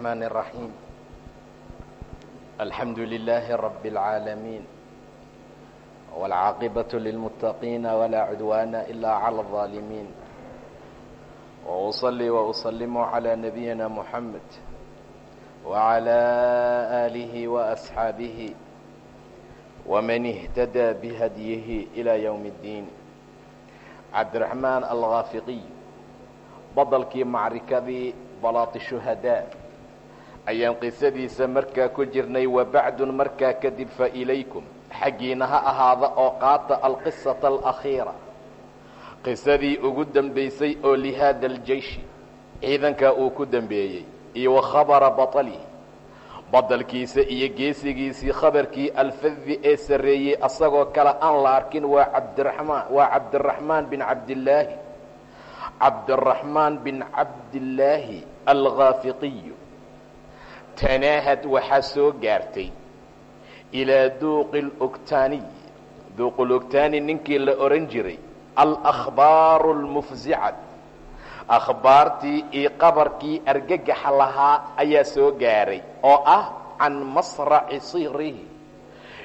الرحمن الرحيم الحمد لله رب العالمين والعاقبة للمتقين ولا عدوان إلا على الظالمين وأصلي وأسلم على نبينا محمد وعلى آله وأصحابه ومن اهتدى بهديه إلى يوم الدين cabdiraxmaan alkhaafiqiy badalkii macrikadii balaati shuhadaa ayaan qisadiisa markaa ku jirnay wabacdun markaa kadib fa ilaykum. Xaggiina ha ahaada oo qaata alqisata alakhiira. Qisadii ugu dambaysay oo lihaada aljeyshi ciidankaa uu ku dambeeyey iyo wa khabara batalihi. Badalkiisa iyo geesigiisii khabarkii alfadi ee sarreeyey asagoo kale aan la arkin waa cabdiraxmaan waa cabdiraxmaan bin cabdillaahi. Cabdiraxmaan bin cabdillaahi alkhaafiqiyu tanaahad waxaa soo gaartay ilaa duuqi logtaaniy duuqulogtaani ninkii la odhan jiray alakhbaaru almufsicat akhbaartii iyo qabarkii argagaxa lahaa ayaa soo gaaray oo ah can masraci sihrihi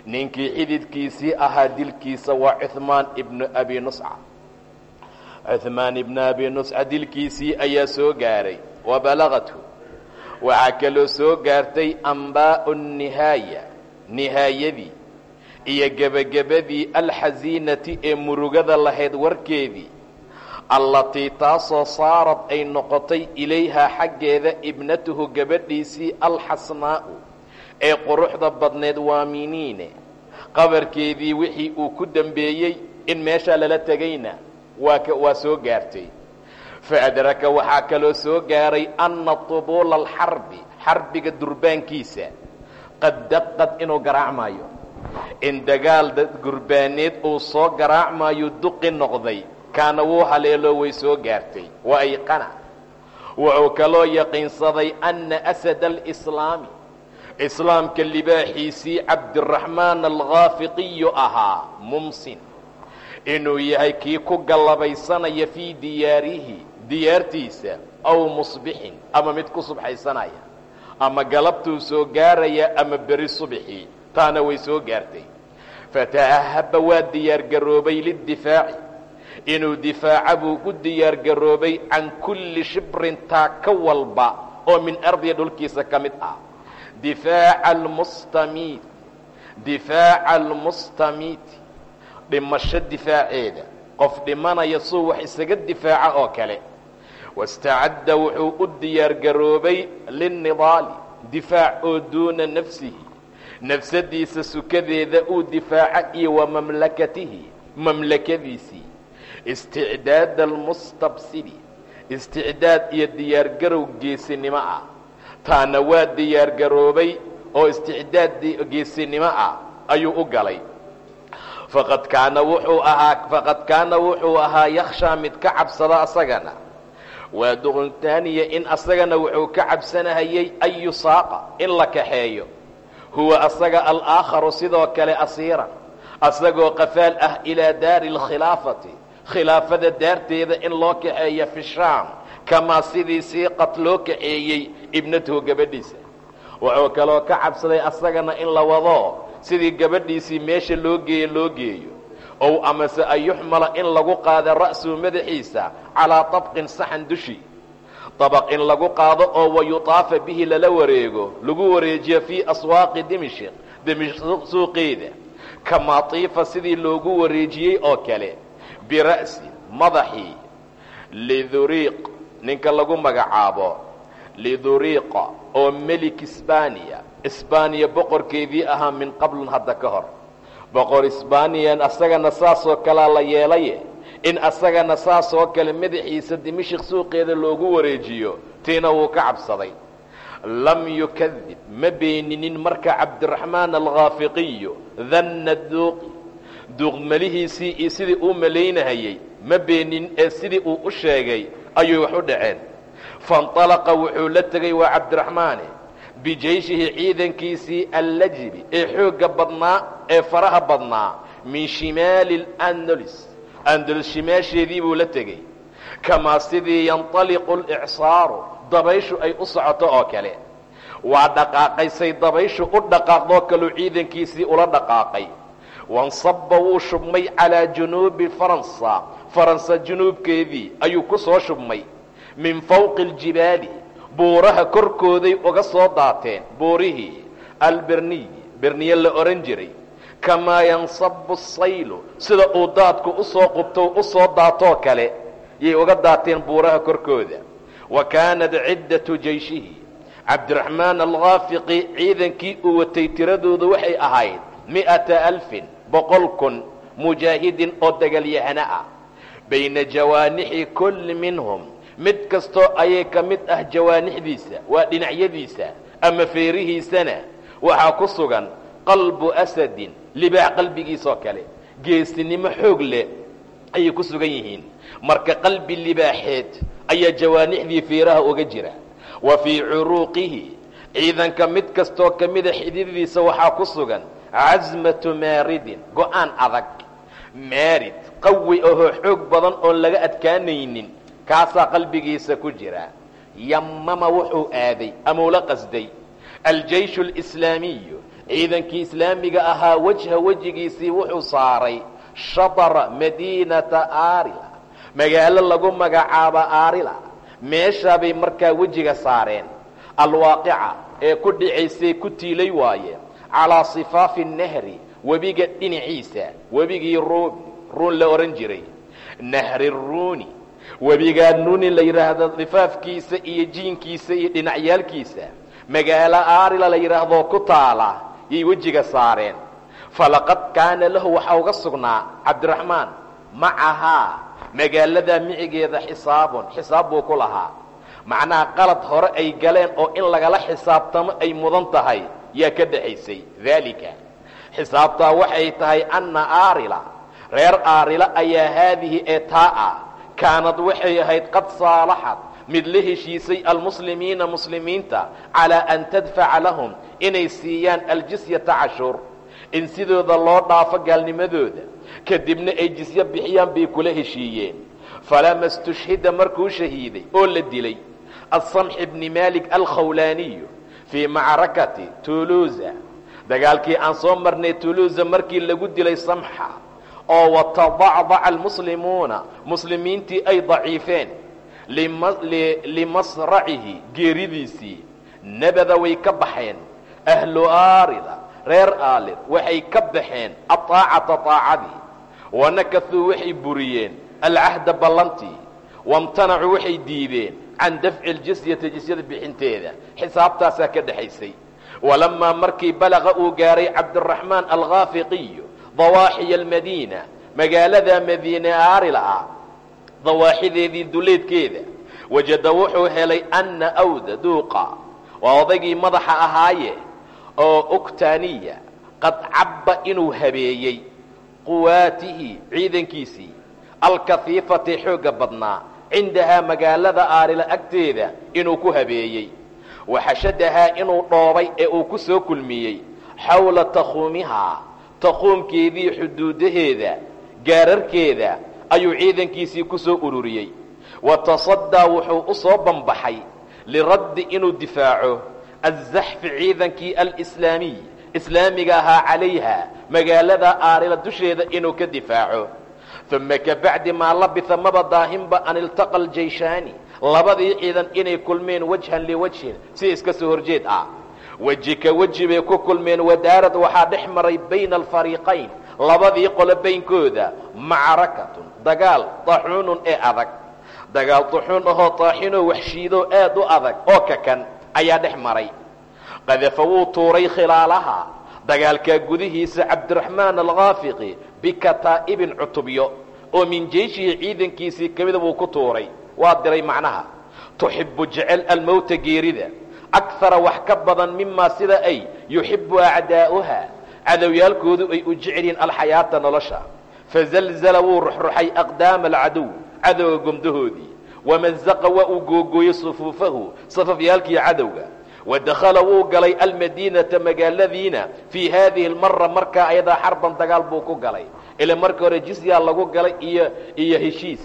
ninkii xididkiisii ahaa dilkiisa waa cuhmaan ibnu abi nusca cuhmaan ibnu abi nusca dilkiisii ayaa soo gaaray wa balagatu waxaa kaloo soo gaartay ambaa'u nihaaya nihaayadii iyo gebagabadii alxasiinati ee murugada lahayd warkeedii allatii taasoo saarad ay noqotay ilayhaa xaggeeda ibnatuhu gabadhiisii alxasnaa'u ee quruxda badneed waaminiine qabarkeedii wixii uu ku dembeeyey in meeshaa lala tegayna waa waa soo gaartay fa adraka waxaa kaloo soo gaaray anna tubuula alxarbi xarbiga durbaankiisa qad daqad inuu garaacmaayo in dagaal gurbaaneed uu soo garaacmaayo duqi noqday kaana wuu haleelo way soo gaartay wa ayqana wuxuu kaloo yaqiinsaday anna asada alislaami islaamka libaaxiisii cabdiraxmaan alkhaafiqiyu ahaa mumsin inuu yahay kii ku gallabaysanaya fii diyaarihi diyaartiisa aw musbixin ama mid ku subxaysanaya ama galabtuu soo gaaraya ama beri subxii taana way soo gaartay. Fata'ahaba waa diyaargaroobay lidifaaci. Inuu difaaca buu u diyaar garoobay can kulli shibrin taaka walba oo min ardiya dhulkiisa ka mid ah. Difaaca almustamiit difaaca almustamiiti dhimasho difaaceeda qof dhimanaya suu wax isaga difaaca oo kale wastacadda wuxuu u diyaar garoobay linnidaali difaac oo duuna nafsihi nafsadiisa sukadeeda uu difaaca iyo wa mamlakatihi mamlakadiisii isticdaad almustabsidi isticdaad iyo diyaargarow geesinimo ah taana waa diyaargaroobay oo isticdaad geesinimo ah ayuu u galay faqad kaana wuxuu ahaa faqad kaana wuxuu ahaa yakhshaa mid ka cabsada asagana waa duquntaaniya in asagana wuxuu ka cabsanahayay an yusaaqa in la kaxeeyo. Huwa asaga alaakharu sidoo kale asiiran asagoo qafaal ah ilaa daari alkhilaafati khilaafada daarteeda in loo kaxeeya fi shaam kamaa sidii siiqad loo kaxeeyey ibnatuhu gabadhiisa. Wuxuu kaloo ka cabsaday asagana in la wado sidii gabadhiisii meesha loo geeyo loo geeyo ow amase an yuxmala in lagu qaado ra'suhu madaxiisa calaa tabqin saxan dushi. Dabaq in lagu qaado oo wayutaafa bihi lala wareego lagu wareejiyo fii aswaaqi dimishq dimishq suuqeeda kamaa sidii loogu wareejiyey oo kale bira'si madaxii liduriiq ninka lagu magacaabo. Liduriiqa oo melik isbaniya isbaniya boqorkeedii ahaa min qablun hadda ka hor boqor isbaniyan asagana saasoo kalea la yeelaye in asagana saasoo kale madaxiisa dimashik suuqeeda loogu wareejiyo tiina wuu ka cabsaday. Lam yukadib ma beeninin marka cabdiraxmaan alkhaafiqiyu danna duuqi duuqmalihiisii iyo sidii uu malaynahayey ma beenin ee sidii uu u sheegay ayuu wax u dhaceen. Faاnطalaqa wuxuu la tegay waa cabdiraxmaane bijayshihi ciidankiisii allajbi ee xoogga badnaa ee faraha badnaa min shimaali andalis andalis shimaasheedii buu la tegey. Kamaa sidii yanطaliqu licsaaru dabayshu ay u socoto oo kale. Waa dhaqaaqaysay dabayshu u dhaqaaqdoo kaluu ciidankiisii ula dhaqaaqay. Wansaba wuu shubmay calaa junuubi faransa. Faransa junuubkeedii ayuu ku soo shubmay. Min fawqi ljibaali buuraha korkooday uga soo daateen. Buurihii alberniy berniye la odhan jiray. Kamaa yansabu saylu sida uu daadku u soo qubto u soo daatoo kale yay uga daateen buuraha korkooda. Wa kaanat ciddatu jeyshihi. Cabdiraxmaan alkhaafiqi ciidankii uu watay tiradoodu waxay ahayd mi'ata alfin boqol kun mujaahidin oo dagalyahano ah. Bayna jawaanixi kulli minhum mid kastoo ayay ka mid ah jawaanixdiisa waa dhinacyadiisa ama feerihiisana waxaa ku sugan qalbu asadin libaax qalbigiisoo kale. Geesinimo xoog leh ayay ku sugan yihiin. Marka qalbi libaaxeed ayaa jawaanixdii feeraha uga jira. Wa fii curuuqihi ciidanka mid kastoo ka mida xididdiisa waxaa ku sugan casmatu maaridin go'aan adag. Maarid qawi ahoo xoog badan oon laga adkaanaynin kaasaa qalbigiisa ku jira yamama wuxuu aaday ama ula qasday. Aljeyshu alislaamiyu ciidankii islaamiga ahaa wejha wejigiisii wuxuu saaray shadara madiinata aarila. Magaalo lagu magacaabo aarila. Meeshaabay markaa wejiga saareen. Alwaaqica ee ku dhicaysay ku tiilay waaye calaa sifaafi nahri webiga dhinaciisa webigii ruun la odhan jiray. Nahri ruuni webigaa nuuni la yidhaahdo sifaafkiisa iyo jiinkiisa iyo dhinacyaalkiisa. Magaalo aarila la yidhaahdo ku taala yay wejiga saareen. Falaqad kaana lahu waxaa uga sugnaa cabdiraxmaan macahaa magaaladaa micigeeda xisaabun xisaab buu ku lahaa. Macnaha qalad hore ay galeen oo in lagala xisaabtamo ay mudan tahay yaa ka dhexaysay daalika. Xisaabtaa waxay tahay anna aarila reer aarila ayaa haadihi ee taa-a kaanad waxay ahayd qad saalaxad mid la heshiisay almuslimiina muslimiinta calaa an tadfaca lahum inay siiyaan aljisyata cashuur. In sidooda loo dhaafo gaalnimadooda kadibna ay jisyo bixiyaan bay kula heshiiyeen. Falama istushhida markuu shahiiday oo la dilay asamx bni malik alkhawlaaniyu fii macrakati tuluuza dagaalkii aan soo marnay tuluuza markii lagu dilay samxa oo watadacdaca almuslimuuna muslimiintii ay daciifeen. Limasracihi geeridiisii nabada way ka baxeen. Ahlu aarida reer aalid waxay ka baxeen aaacata aacadii wanakasuu waxay buriyeen alcahda ballantii. Wamtanacuu waxay diideen can dafci ljisyati jisyada bixinteeda. Xisaabtaasaa ka dhexaysay walamaa markii balaqa uu gaaray cabdiraxmaan alkhaafiqiyu dawaaxiya almadiina magaalada madiine aarila ah dawaaxideedii duleedkeeda wajada wuxuu helay anna awda duuqa waa odaygii madaxa ahaaye oo uktaniya qad cabba inuu habeeyey quwaatihi ciidankiisii alkahiifati xoogga badnaa cindahaa magaalada aarila agteeda inuu ku habeeyey. Waxashadahaa inuu dhoobay ee uu ku soo kulmiyey xawla takhuumihaa takhuumkeedii xuduudaheeda gaararkeeda ayuu ciidankiisii ku soo ururiyey. Wa tasaddaa wuxuu u soo banbaxay liraddi inuu difaaco azaxfi ciidankii alislaamiy islaamiga ahaa calayha magaalada aarila dusheeda inuu ka difaaco. Uma kabacdi maa labisa maba daahinba an iltaqa aljayshaani labadii ciidan inay kulmeen wajhan liwajhin si iska soo horjeed ah weji ka weji bay ku kulmeen wadaarad waxaa dhex maray bayna alfariiqayn labadii qolo baynkooda macrakatun dagaal taxuunun ee adag. Dagaal taxuun ahoo taaxinoo waxshiidoo aad u adag oo kakan ayaa dhex maray. Qadafa wuu tuuray khilaalaha dagaalkaa gudihiisa cabdiraxmaan alkhaafiqi bikataa'ibin cutubyo oo min jeyshihi ciidankiisii ka mida buu ku tuuray. Waa diray macnaha tuxibu jecel almowta geerida akara wax ka badan mimaa sida ay yuxibu acdaa'uha. Cadowyaalkoodu ay u jecelyihiin alxayaata nolosha. Fazalzala wuu ruxruxay aqdaama alcadow cadowga gomdahoodii. Wamazaqa waa uu googooyey sufuufahu safafyaalkii cadowga. Wadakhala wuu galay almadiinata magaaladiina fii haadihi lmara markaa ayadaa xarban dagaal buu ku galay. Ila marka hore jizya lagu galay iyo iyo heshiis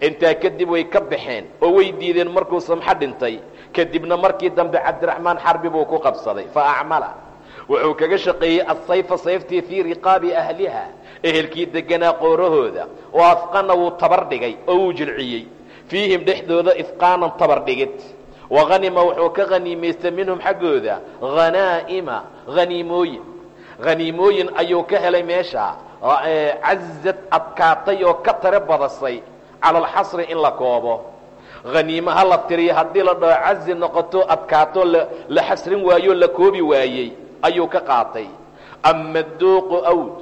intaa kadib way ka baxeen oo way diideen markuu samxo dhintay. Kadibna markii dambe cabdiraxmaan xarbi buu ku qabsaday. Fa acmala. Wuxuu kaga shaqeeyey asayfa sayftii fii riqaabi ahliha. Ehelkii deganaa qoorahooda. Oo afqana wuu tabar dhigay oo wuu jilciyey. Fiihim dhexdooda ifqaanan tabar dhigid. Wahanima wuxuu ka haniimaystay minhum xaggooda. Hanaa'ima haniimooyin haniimooyin ayuu ka helay meesha. Cazad adkaatay oo ka tare badasay cala alxasri in la koobo. Haniimo ha la tiriyo haddii la dhaho cazi noqoto adkaato la xasrin waayo la koobi waayey ayuu ka qaatay. Ama duuqu awd.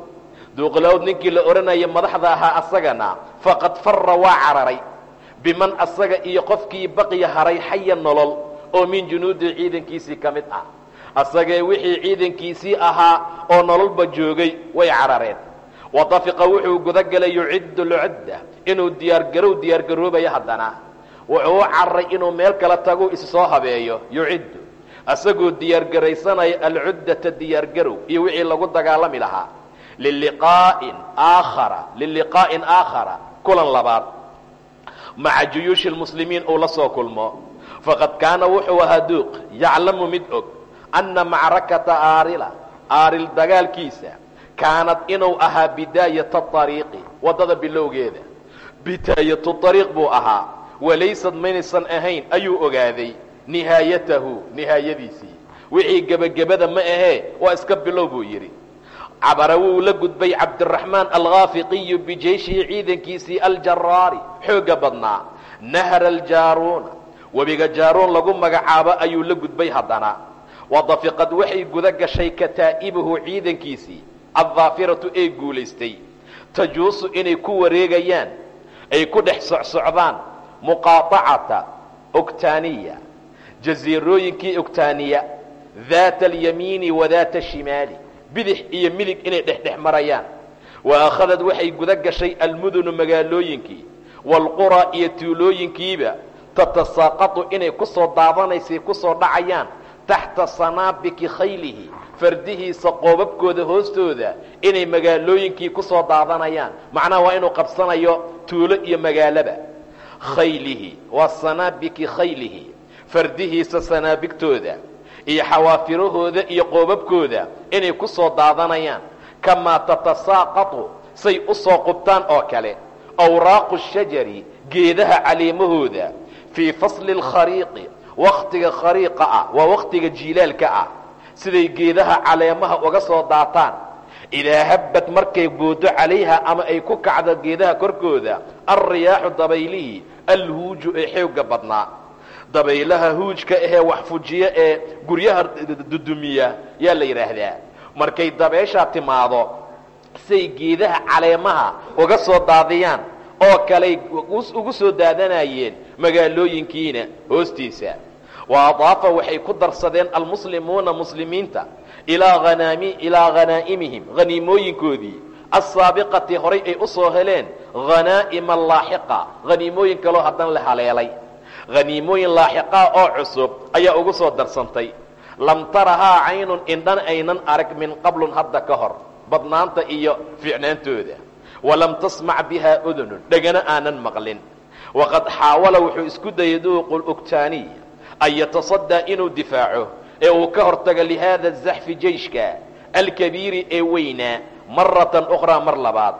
Duuqulawd ninkii la odhanaya madaxda ahaa asagana faqad fara waa cararay. Biman asaga iyo qofkii baqiya haray xaya nolol oo min junuudi ciidankiisii ka mid ah. Asagee wixii ciidankiisii ahaa oo nololba joogay way carareen wadafiqa wuxuu gudagelay yuciddu lucadda inuu diyaargarow diyaargaroobayo haddana. Wuxuu u cararay inuu meel kala tagu is soo habeeyo yuciddu. Asagoo diyaargaraysanaya alcuddata diyaargarow iyo wixii lagu dagaalami lahaa. Liliqaa'in aakhara liliqaa'in aakhara kulan labaad. Maca juyuushi lmuslimiin uu la soo kulmo. Faqad kaana wuxuu ahaa duuq yaclamu mid og anna macrakata aarila aaril dagaalkiisa kaanad inuu ahaa bidaayata ariiqi waddada bilowgeeda. Bidaayatu ariiq buu ahaa. Walaysad maynaysan ahayn ayuu ogaaday nihaayatahu nihaayadiisii. Wixii gebagabada ma ahee waa iska bilow buu yidhi. Cabara wuu la gudbay cabdiraxmaan alkhaafiqiyu bijeyshihi ciidankiisii aljaraari xoogga badnaa. Nahra aljaaruuna webiga jaaruun lagu magacaabo ayuu la gudbay haddana. Wadafiqad waxay guda gashay kataa'ibuhu ciidankiisii addaafiratu ee guulaystay. Tajuusu inay ku wareegayaan ay ku dhex socsocdaan muqaaطacata ogtaaniya. Jasiirooyinkii ogtaaniya daata alyamiini wa daata ashimaali bidix iyo midig inay dhexdhex marayaan. Wa akhadad waxay guda gashay almudunu magaalooyinkii. Waalquraa iyo tuulooyinkiiba tatasaaqatu inay ku soo daadanaysay ku soo dhacayaan taxta sanaabiki khaylihi fardihiisa qoobabkooda hoostooda inay magaalooyinkii ku soo daadanayaan macnaha waa inuu qabsanayo tuulo iyo magaalaba khaylihi waa sanaabiki khaylihi fardihiisa sanaabigtooda iyo xawaafirahooda iyo qoobabkooda inay ku soo daadanayaan kamaa tatasaaqatu say u soo qubtaan oo kale awraaqu shajari geedaha caleemahooda fii fasli alkhariiqi wakhtiga khariiqa ah waa wakhtiga jiilaalka ah. Siday geedaha caleemaha uga soo daataan. Idaa habbad markay boodo calayha ama ay ku kacdo geedaha korkooda alriyaaxu dabaylihii alhuuju ee xoogga badnaa. Dabaylaha huujka ahee wax fujiya ee guryaha dudumiya yaa la yidhaahdaa markay dabeeshaa timaado say geedaha caleemaha uga soo daadiyaan oo kaley ugu soo daadanayeen magaalooyinkiina hoostiisa. Wa adaafa waxay ku darsadeen almuslimuuna muslimiinta ilaa hanaami ilaa hanaa'imihim haniimooyinkoodii assaabiqati horay ay u soo heleen hanaa'ima laaxiqa haniimooyin kaloo haddana la haleelay. Haniimooyin laaxiqaa oo cusub ayaa ugu soo darsantay. Lam tarahaa caynun indhan aynan arag min qablun hadda ka hor badnaanta iyo fiicnaantooda walam tasmac bihaa udunun. Dhegana aanan maqlin. Waqad xaawala wuxuu isku dayay duuqu lugtaaniy an yatasadaa inuu difaaco ee uu ka hortago lihaada zaxfi jeyshka alkabiiri ee weynaa maratan ukhraa mar labaad.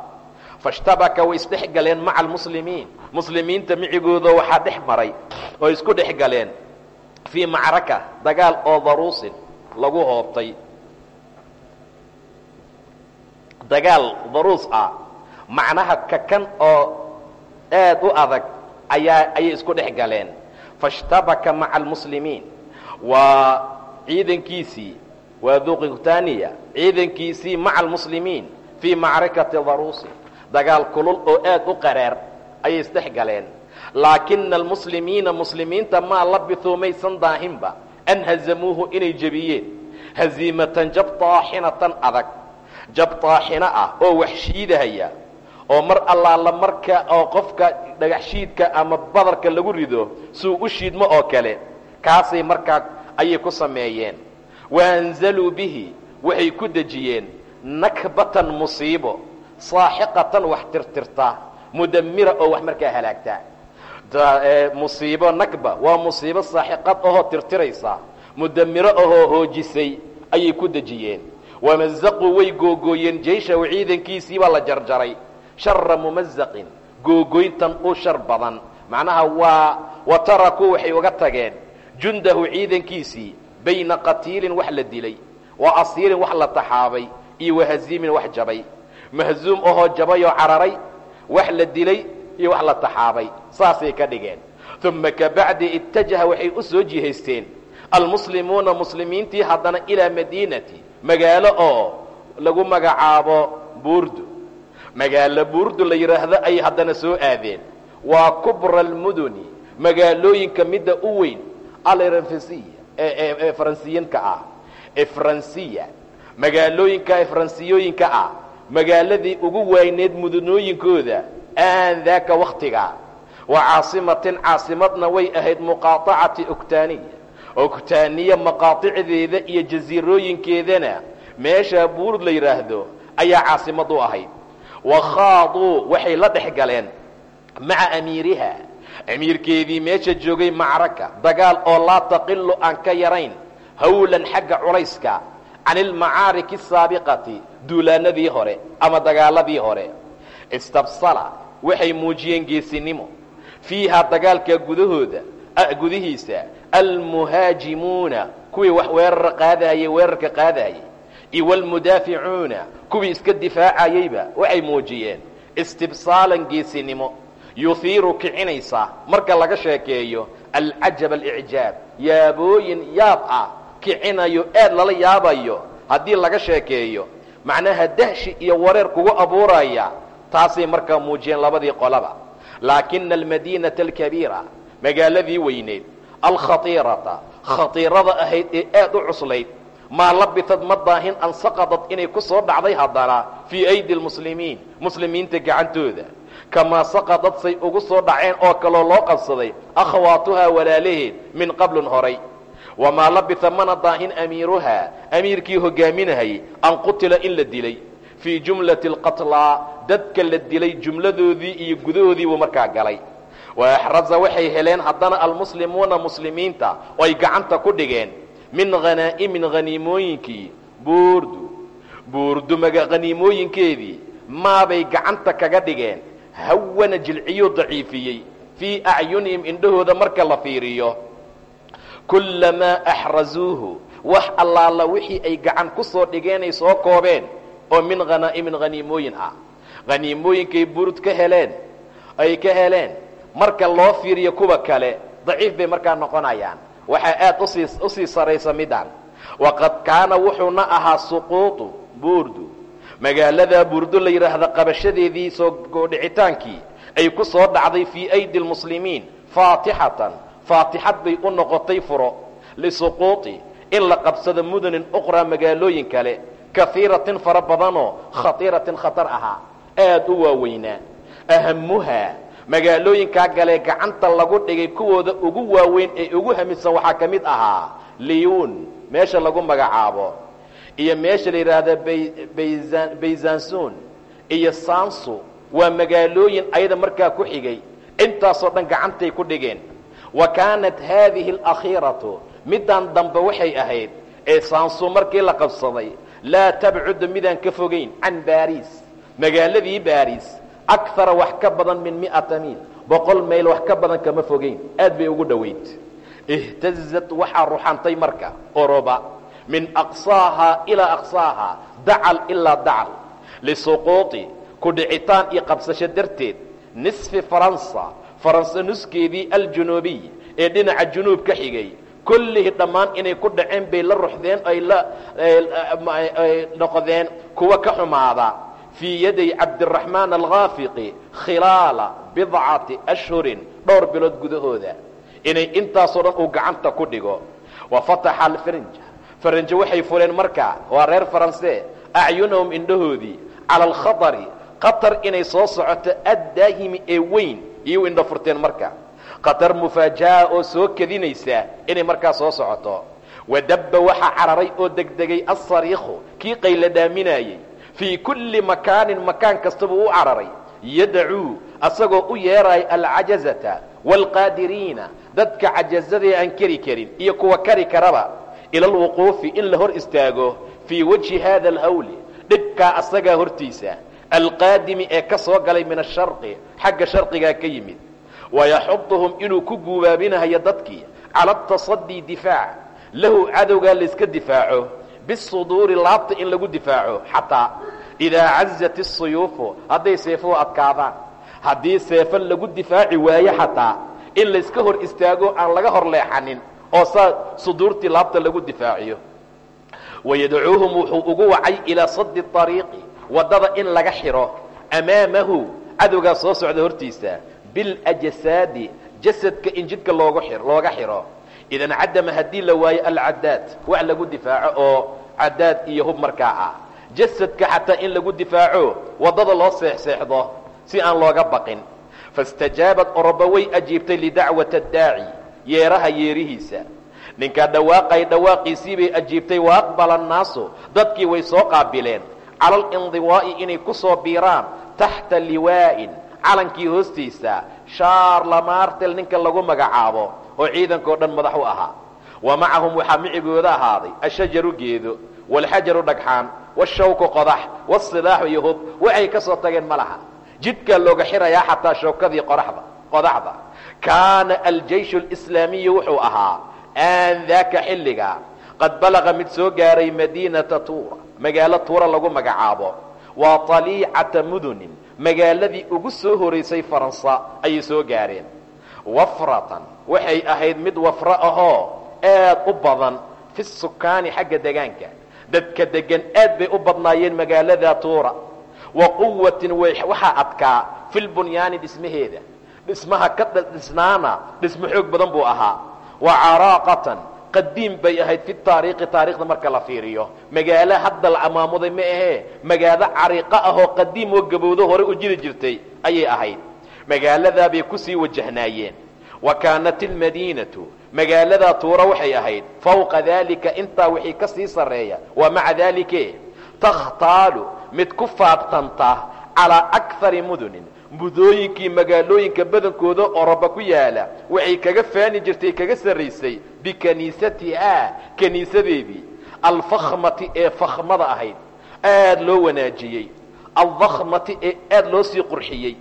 Fashtabaka way isdhex galeen maca almuslimiin muslimiinta micigooda waxaa dhex maray oo isku dhex galeen. Fii macraka dagaal oo daruusin lagu hoobtay. Dagaal daruus ah macnaha kakan oo aad u adag ayaa ayay isku dhex galeen. Fashtabaka maca almuslimiin waa ciidankiisii waa duqitaniya ciidankiisii maca almuslimiin fii macrakati daruusi. Dagaal kulul oo aad u qareer ayay isdhex galeen. Laakina almuslimiina muslimiinta maa labithuu maysan daahinba. An hazamuuhu inay jebiyeen. Haziimatan jab taaxinatan adag. Jab taaxino ah oo wax shiidahaya oo mar allaala marka oo qofka dhagaxshiidka ama badarka lagu rido suu u shiidmo oo kale. Kaasay markaa ayay ku sameeyeen. Waanzaluu bihi waxay ku dejiyeen. Nakbatan musiibo saaxiqatan wax tirtirta mudamira oo wax markaa halaagta. Musiibo nakba waa musiibo saaxiqad ahoo tirtiraysa mudamiro ahoo hoojisay ayay ku dejiyeen. Wamazaquu way googooyeen jeyshahu ciidankiisii baa la jarjaray shara mumazaqin googoyntan u shar badan. Macnaha waa wa tarakuu waxay uga tageen jundahu ciidankiisii bayna qatiilin wax la dilay wa asiirin wax la taxaabay iyo wahaziimin wax jabay. Mahzuum ahoo jabayoo cararay wax la dilay iyo wax la taxaabay. Saasay ka dhigeen. Uma kabacdi ittajaha waxay u soo jihaysteen. Almuslimuuna muslimiintii haddana ilaa madiinati. Magaalo oo lagu magacaabo buurdu magaalo buurdu la yidhaahdo ay haddana soo aadeen. Waa kubra almuduni magaalooyinka midda u weyn alranfisiya ee faransiyiinka ah. Efransiya magaalooyinka efransiyooyinka ah. Magaaladii ugu wayneed mudunooyinkooda aan daaka waktiga wa caasimatin caasimadna way ahayd muqaaacati ogtaaniya ogtaaniya maqaaicdeeda iyo jasiirooyinkeedana meeshaa buurd la yidhaahdo ayaa caasimad u ahayd wa khaaduu waxay la dhex galeen maca amiiriha amiirkeedii meesha joogay macraka dagaal oo laa taqilu aan ka yarayn hawlan xagga culayska can ilmacaariki asaabiqati duulaanadii hore ama dagaaladii hore istabsala waxay muujiyeen geesinimo fiihaa dagaalka gudahooda gudihiisa almuhaajimuuna kuwii wax weerar qaadayey weerarka qaadayey iyo kuwii iska difaacayeyba waxay muujiyeen istibsaalan geesinimo. Yuhiiru kicinaysa marka laga sheekeeyo alcajab alicjaab yaabooyin yaab ah kicinayo aad lala yaabayo haddii laga sheekeeyo. Macnaha dahshi iyo wareer kugu abuuraya taasay markaa muujiyeen labadii qolaba. Laakina almadiinata alkabiira magaaladii weyneed. Alkhaiirata khaiirada ahayd ee aad u cuslayd maa labitad ma daahin an saqadad inay ku soo dhacday haddana fii aydi lmuslimiin muslimiinta gacantooda. Kamaa saqadad say ugu soo dhaceen oo kaloo loo qabsaday akhwaatuhaa walaalaheed min qablun horay. Wamaa labita mana daahin amiiruhaa amiirkii hogaaminahayay an qutila in la dilay. Fii jumlati alqatlaa dadka la dilay jumladoodii iyo gudahoodii buu markaa galay. Wa axraza waxay heleen haddana almuslimuuna muslimiinta oo ay gacanta ku dhigeen min hanaa'imin haniimooyinkii buurdu. Buurdu maga haniimooyinkeedii maabay gacanta kaga dhigeen. Hawana jilciyuu daciifiyey. Fii acyunihim indhahooda marka la fiiriyo. Kullamaa axrazuuhu wax allaala wixii ay gacan ku soo dhigeenay soo koobeen oo min hanaa'imin haniimooyin ah. Haniimooyinkay buurd ka heleen ay ka heleen. Marka loo fiiriyo kuwa kale daciif bay markaa noqonayaan waxaa aad u sii saraysa midaan. Waqad kaana wuxuuna ahaa suquutu buurdu. Magaaladaa buurdo la yidhaahda qabashadeedii soo goodhicitaankii ay ku soo dhacday fii aydi lmuslimiin faatixatan. Faatixad bay u noqotay furo. Lisuquuti in la qabsado mudanin uqraa magaalooyin kale. Kaiiratin fara badanoo khatiiratin khatar ahaa. Aad u waaweynaa ahamuhaa magaalooyinkaa galee gacanta lagu dhigay kuwooda ugu waaweyn ee ugu hamisan waxaa ka mid ahaa liyun meesha lagu magacaabo iyo meesha la yidhaahda bayzansun iyo sansu waa magaalooyin ayada markaa ku xigay. Intaasoo dhan gacantay ku dhigeen. Wa kaanat haadihi alakhiiratu middan dambe waxay ahayd ee sansu markii la qabsaday laa tabcudu midaan ka fogayn can baris magaaladii baris akara wax ka badan min miata miil. Boqol mayl wax ka badan kama fogayn aad bay ugu dhoweyd ihtazat waxaa ruxantay marka oroba min aqsaahaa ilaa aqsaahaa dacal ilaa dacal lisuquuti ku dhicitaan iyo qabsasho darteed. Nisfi faransa faransa nuskeedii aljunuubiy ee dhinaca junuub ka xigay. Kullihii dhammaan inay ku dhaceen bay la ruxdeen ay la noqdeen kuwa ka xumaada fii yaday cabdiraxmaan alkhaafiqi khilaala bidcati ashhurin dhowr bilood gudahooda inay intaasoo dhan uu gacanta ku dhigo wa fataxa alfarinja faranjo waxay fuleen markaa waa reer faranse acyunahum indhahoodii cala alkhatari khatar inay soo socoto addaahimi ee weyn iyo indho furteen marka khatar mufaaja'a oo soo kedinaysa inay markaa soo socoto wadabba waxaa cararay oo degdegay asariikhu kii qayla dhaaminaayey fii kulli makaanin makaan kastabuu u cararay. Yadacuu asagoo u yeeraya alcajazata waalqaadiriina dadka cajazadae aan keri karin iyo kuwa kari karaba ila alwuquufi in la hor istaago fii wajhi hada alhawli dhibkaa asagaa hortiisa alqaadimi ee ka soo galay min asharqi xagga sharqigaa ka yimid. Wayaxuduhum inuu ku guubaabinahayo dadkii cala atasadii difaac lahu cadowgaa layska difaaco bisuduuri laabta in lagu difaaco xataa idaa cazat isuyuufu hadday seefuhu adkaadaan haddii seefo lagu difaaci waayo xataa in layska hor istaago aan laga hor leexanin oo saa suduurtii laabta lagu difaaciyo wayadcuuhum wuxuu ugu wacay ilaa sadi ariiqi waddada in laga xidho amaamahu cadowgaa soo socda hortiisa biاljsaadi jasadka in jidka looga xidho idan cadama haddii la waayo alcadaad wax lagu difaaco oo cadaad iyo hub markaa ah. Jasadka xataa in lagu difaaco waddada loo seexseexdo si aan looga baqin. Faاstajaabad oroba way ajiibtay lidacwat اdaaci yeeraha yeerihiisa. Ninkaa dhawaaqay dhawaaqiisii bay ajiibtay wa aqbala annaasu dadkii way soo qaabileen. Cala alindiwaa'i inay ku soo biiraan taxta liwaa'in calankii hoostiisa shaar lamaartel ninka lagu magacaabo oo ciidankao dhan madax u ahaa. Wa macahum waxaa micigooda ahaaday ashajaru geedo waalxajaru dhagxaan washawku qodax wasilaaxu iyo hub waxay ka soo tageen ma laha. Jidkaa looga xirayaa xataa shawkadii qoraxda qodaxda. Kaana aljayshu alislaamiyu wuxuu ahaa aandaaka xilliga qad balaqa mid soo gaaray madiinata tuura magaalo tuura lagu magacaabo. Waa taliicata mudunin magaaladii ugu soo horaysay faransa ayay soo gaareen wafratan. Waxay ahayd mid wafro ahoo aad u badan fi sukaani xagga degaanka dadka degan aad bay u badnaayeen magaalada tuura. Wa quwatin waxaa adkaa fi lbunyaani dhismaheeda. Dhismaha ka dhisnaana dhismo xoog badan buu ahaa. Wa caraaqatan qadiim bay ahayd fi taariikhi taarikhda marka la fiiriyo. Magaalo hadda la amaamuday ma ahee magaalo cariiqo ahoo qadiim oo gabowdo hore u jiri jirtay ayay ahayd magaaladaa bay ku sii wajahnaayeen. Wa kaanat ilmadiinatu magaaladaa tuura waxay ahayd fawqa daalika intaa wixii ka sii sarreeya waa maca daalike takhtaalu mid ku faabtanta calaa akari mudunin mudooyinkii magaalooyinka badankooda oroba ku yaalla waxay kaga faani jirtay kaga sarraysay bikaniisatihaa kaniisadeedii alfakhmati ee fakhmada ahayd aad loo wanaajiyey aldakmati ee aad loo sii qurxiyey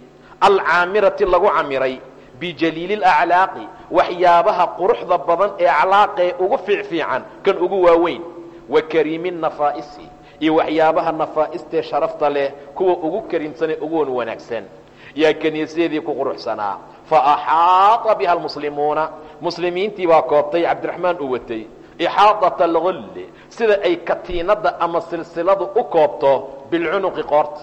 alcaamirati lagu camiray bijaliili laclaaqi waxyaabaha quruxda badan ee aclaaqee ugu fiicfiican kan ugu waaweyn wa kariimi nafaa'isi iyo waxyaabaha nafaa'istee sharafta leh kuwa ugu kariimsanee uguwan wanaagsan. Yaa kaniisadeedii ku quruxsanaa fa axaata biha almuslimuuna muslimiintii baa koobtay cabdiraxmaan uu watay ixaadata algulli sida ay katiinadda ama silsiladu u koobto bilcunuqi qoorta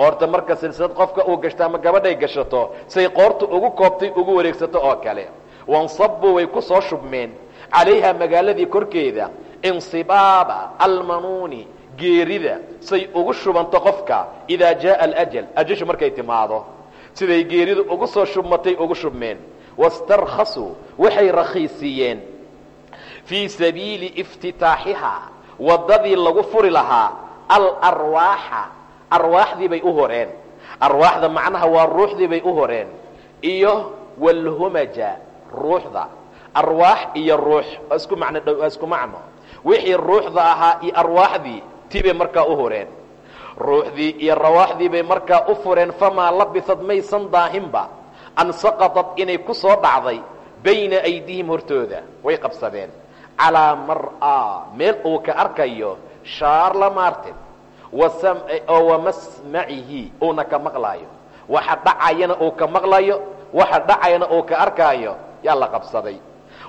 qoorta marka silsilad qofka uu gashto ama gabadhay gashato say qoorta ugu koobtay ugu wareegsato oo kale. Wansabuu way ku soo shubmeen. Calayha magaaladii korkeeda insibaaba almanuuni geerida say ugu shubanto qofka idaa jaaa alajal ajashu markay timaado siday geeridu ugu soo shubmatay ugu shubmeen. Wastarkhasuu waxay rakhiisiiyeen fii sabiili iftitaaxihaa waddadii lagu furi lahaa alarwaaxa arwaaxdii bay u horeen. Arwaaxda macnaha waa ruuxdii bay u horeen. Iyo walhumaja ruuxda. Arwaax iyo ruux isku macno dhow isku macno. Wixii ruuxda ahaa iyo arwaaxdii tii bay markaa u horeen. Ruuxdii iyo rawaaxdii bay markaa u fureen famaa labisad maysan daahinba an saqaطad inay ku soo dhacday bayna aydihim hortooda. Way qabsadeen. Calaa mar'a meel uu ka arkayo shaarla martin oo wamasmacihi uuna ka maqlaayo. Waxa dhacayana uu ka maqlayo waxa dhacayana uu ka arkaayo yaa la qabsaday.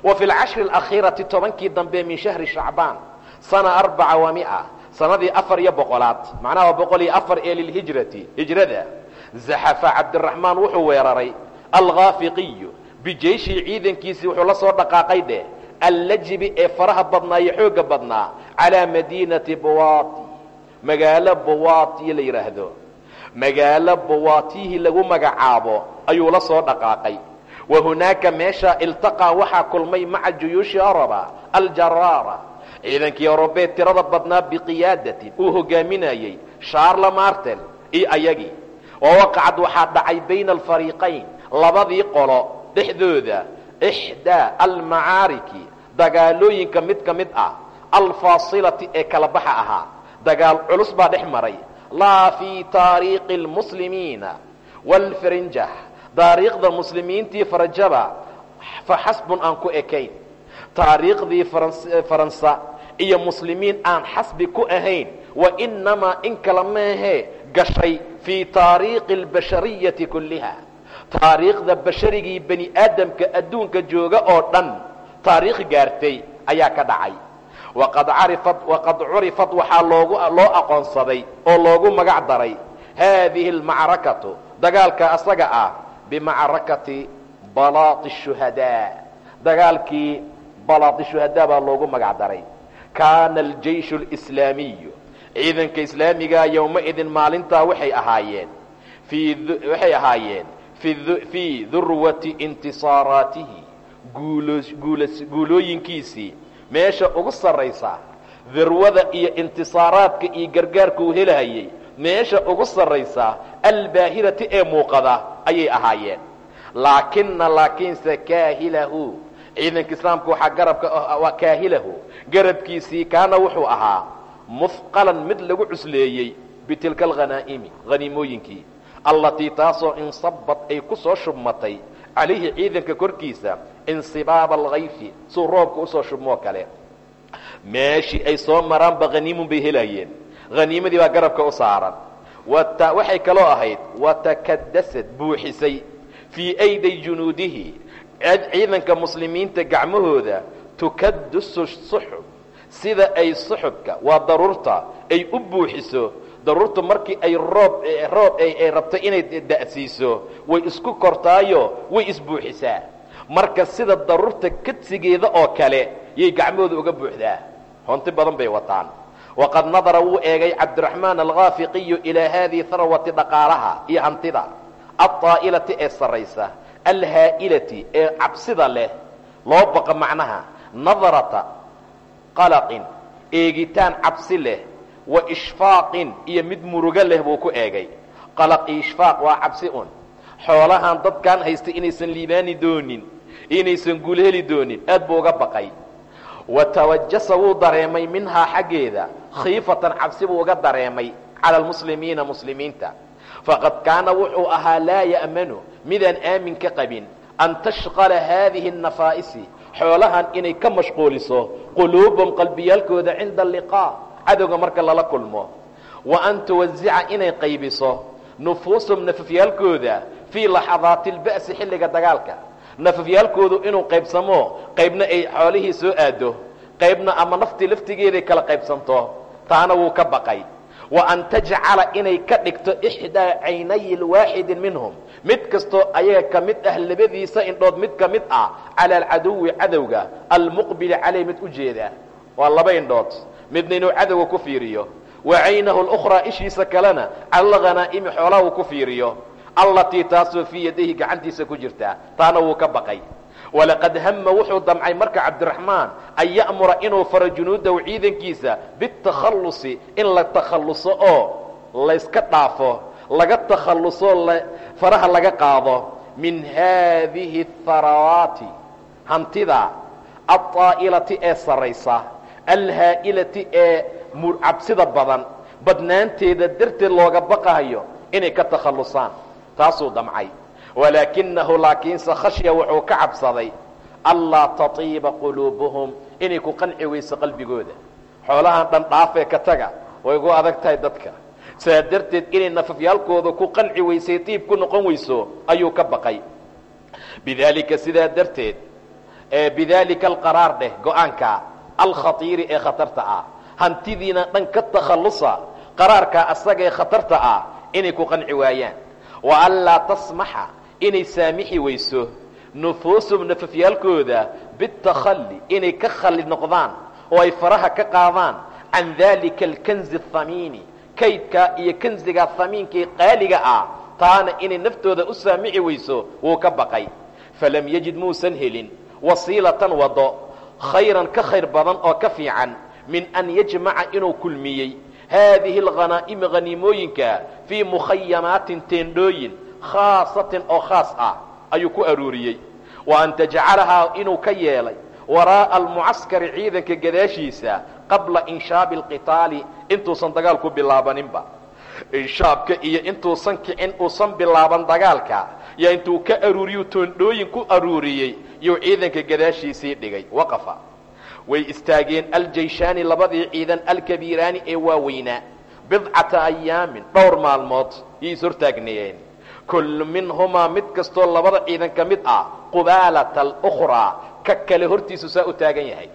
Wa fi lcashri اlakhiirati tobankii dambe min shahri shacbaan sana arbaca wa mia sanadii afar iyo boqolaad. Macnaha waa boqol iyo afar ee lilhijrati hijrada. Zaxafa cabdiraxmaan wuxuu weeraray alkhaafiqiyu bijeyshii ciidankiisii wuxuu la soo dhaqaaqay dheh allajibi ee faraha badnaa iyo xoogga badnaa calaa madiinati buwaati magaalo buwaati la yidhaahdo magaalo buwaatihi lagu magacaabo ayuu la soo dhaqaaqay. Wa hunaaka meesha iltaqaa waxaa kulmay maca juyuushi oroba aljaraara ciidankii orobeed tirada badnaa biqiyaadatin uu hogaaminayey shaarla martel iyo ayagii wawaqacad waxaa dhacay bayna alfariiqayn labadii qolo dhexdooda ixdaa almacaariki dagaalooyinka mid ka mid ah alfaasilati ee kala baxa ahaa dagaal culus baa dhex maray. Laa fii taariikhi lmuslimiina waalfarinjah taariikhda muslimiintii farajaba fa xasbun aan ku ekayn. Taariikhdii faransa iyo muslimiin aan xasbi ku ahayn wa inamaa in kala maahee gashay fii taariikhi albashariyati kulliha. Taariikhda basharigii bani aadamka adduunka jooga oo dhan taariikh gaartay ayaa ka dhacay waqad curifat waxaa loo aqoonsaday oo loogu magac daray haadihi almacrakatu dagaalka asaga ah bimacrakati balaati shuhadaa dagaalkii balaati shuhadaa baa loogu magac daray kaana aljeyshu alislaamiyu ciidanka islaamiga yowma-idin maalintaa waxay ahaayeen waxay ahaayeen fii durwati intisaaraatihi guulooyinkiisii meesha ugu sarraysa dirwada iyo intisaaraadka iyo gargaarka uu helahayey meesha ugu sarraysa albaahirati ee muuqada ayay ahaayeen. Laakina laakiinse kaahilahu ciidanka islaamka waxaa garabka kaahilahu. Garabkiisii kaana wuxuu ahaa mufqalan mid lagu cusleeyey bitilka alghanaa'imi haniimooyinkii allatii taasoo insabad ay ku soo shubmatay calayhi ciidanka korkiisa insibaaba alkayfi suu roobka u soo shubmoo kale. Meeshii ay soo maraanba haniimun bay helayeen. Haniimadii baa garabka u saaran. Waxay kaloo ahayd watakadasad buuxisay. Fii ayday junuudihi ciidanka muslimiinta gacmahooda tukaddusu suxub sida ay suxubka waa daruurta ay u buuxiso daruurtu markii ay roob roob ay rabto inay da'siiso way isku kortaayo way isbuuxisaa. Marka sida daruurta kadsigeeda oo kale yay gacmahooda uga buuxdaa. Honti badan bay wataan. Waqad nadara wuu eegay cabdiraxmaan alkhaafiqiyu ilaa haadihi harwati dhaqaalaha iyo hantida. Alطaa'ilati ee sarraysa alhaa'ilati ee cabsida leh loo baqa macnaha nadarata qalaqin eegitaan cabsi leh wa ishfaaqin iyo mid murugo leh buu ku eegay. Qalaq iyo ishfaaq waa cabsi un. Xoolahan dadkan haysta inaysan liibaani doonin inaysan guul heli doonin aad buu uga baqay. Wa tawajasa wuu dareemay minhaa xaggeeda. Khiifatan cabsi buu uga dareemay cala almuslimiina muslimiinta. Faqad kaana wuxuu ahaa laa ya'manu midaan aamin ka qabin an tashqala haadihi annafaa'isi xoolahan inay ka mashquuliso quluubahum qalbiyaalkooda cinda alliqaa cadowga marka lala kulmo. Wa an tuwasica inay qaybiso nufuusahum nafafyaalkooda fii laxadaati alba'si xilliga dagaalka. Nafafyaalkoodu inuu qaybsamo qaybna ay xoolihii soo aado qaybna ama naftii laftigeeday kala qaybsanto taana wuu ka baqay. Wa an tajcala inay ka dhigto ixdaa caynayi lwaaxidin minhum. Mid kastoo ayaga ka mid ah labadiisa indhood mid ka mid ah cala alcaduwi cadowga almuqbili caleyh mid u jeeda. Waa laba indhood midna inuu cadowga ku fiiriyo. Wa caynahu lukhraa ishiisa kalena cala alghanaa'imi xoolaha uu ku fiiriyo. Allatii taasoo fii yadahi gacantiisa ku jirta. Taana wuu ka baqay. Walaqad hama wuxuu damcay marka cabdiraxmaan an ya'mura inuu faro junuudahu ciidankiisa bitakhallusi in la takhalluso oo layska dhaafo laga takhalluso faraha laga qaado. Min haadihi harawaati hantida alطaa'ilati ee sarraysa alhaa'ilati ee cabsida badan. Badnaanteeda darteed looga baqayo inay ka takhallusaan taasuu damcay. Walaakinahu laakiinse khashya wuxuu ka cabsaday allaa tatiiba quluubuhum inay ku qanci weyso qalbigooda. Xoolahan dhan dhaafee ka taga way gu adag tahay dadka. Saa darteed inay nafafyaalkooda ku qanci weysay tiib ku noqon weyso ayuu ka baqay. Bidaalika sidaa darteed bidaalika alqaraar dheh go'aanka alkhatiiri ee khatarta ah. Hantidiina dhan ka takhallusa qaraarkaa asaga ee khatarta ah inay ku qanci waayaan. Wa anlaa tasmaxa inay saamixi weyso. Nufuusum nafafyaalkooda bitakhalli inay ka khalli noqdaan oo ay faraha ka qaadaan. Can daalika alkanzi athamiini kaydka iyo kanziga hamiinkae qaaliga ah taana inay naftooda u saamixi weyso wuu ka baqay. Falam yajid muusan helin wasiilatan wado khayran ka khayr badan oo ka fiican min an yajmaca inuu kulmiyey. Haadihi alghanaa'imi haniimooyinka fii mukhayamaatin teendhooyin khaasatin oo khaas ah ayuu ku aruuriyey. Wa an tajcalahaa inuu ka yeelay waraa'a almucaskari ciidanka gadaashiisa qabla inshaabi alqitaali intuusan dagaalku bilaabaninba. Inshaabka iyo intuusan kicin uusan bilaaban dagaalka yaa intuu ka aruuriyu toondhooyin ku aruuriyey yuu ciidanka gadaashiisii dhigay. Waqafa. Way istaageen aljayshaani labadii ciidan alkabiiraani ee waaweynaa. Bidcata ayaamin dhowr maalmood yay is hortaagneeyeen kullu minhumaa mid kastoo labada ciidan ka mid ah qubaalata alukhraa ka kale hortiisu saa u taagan yahay.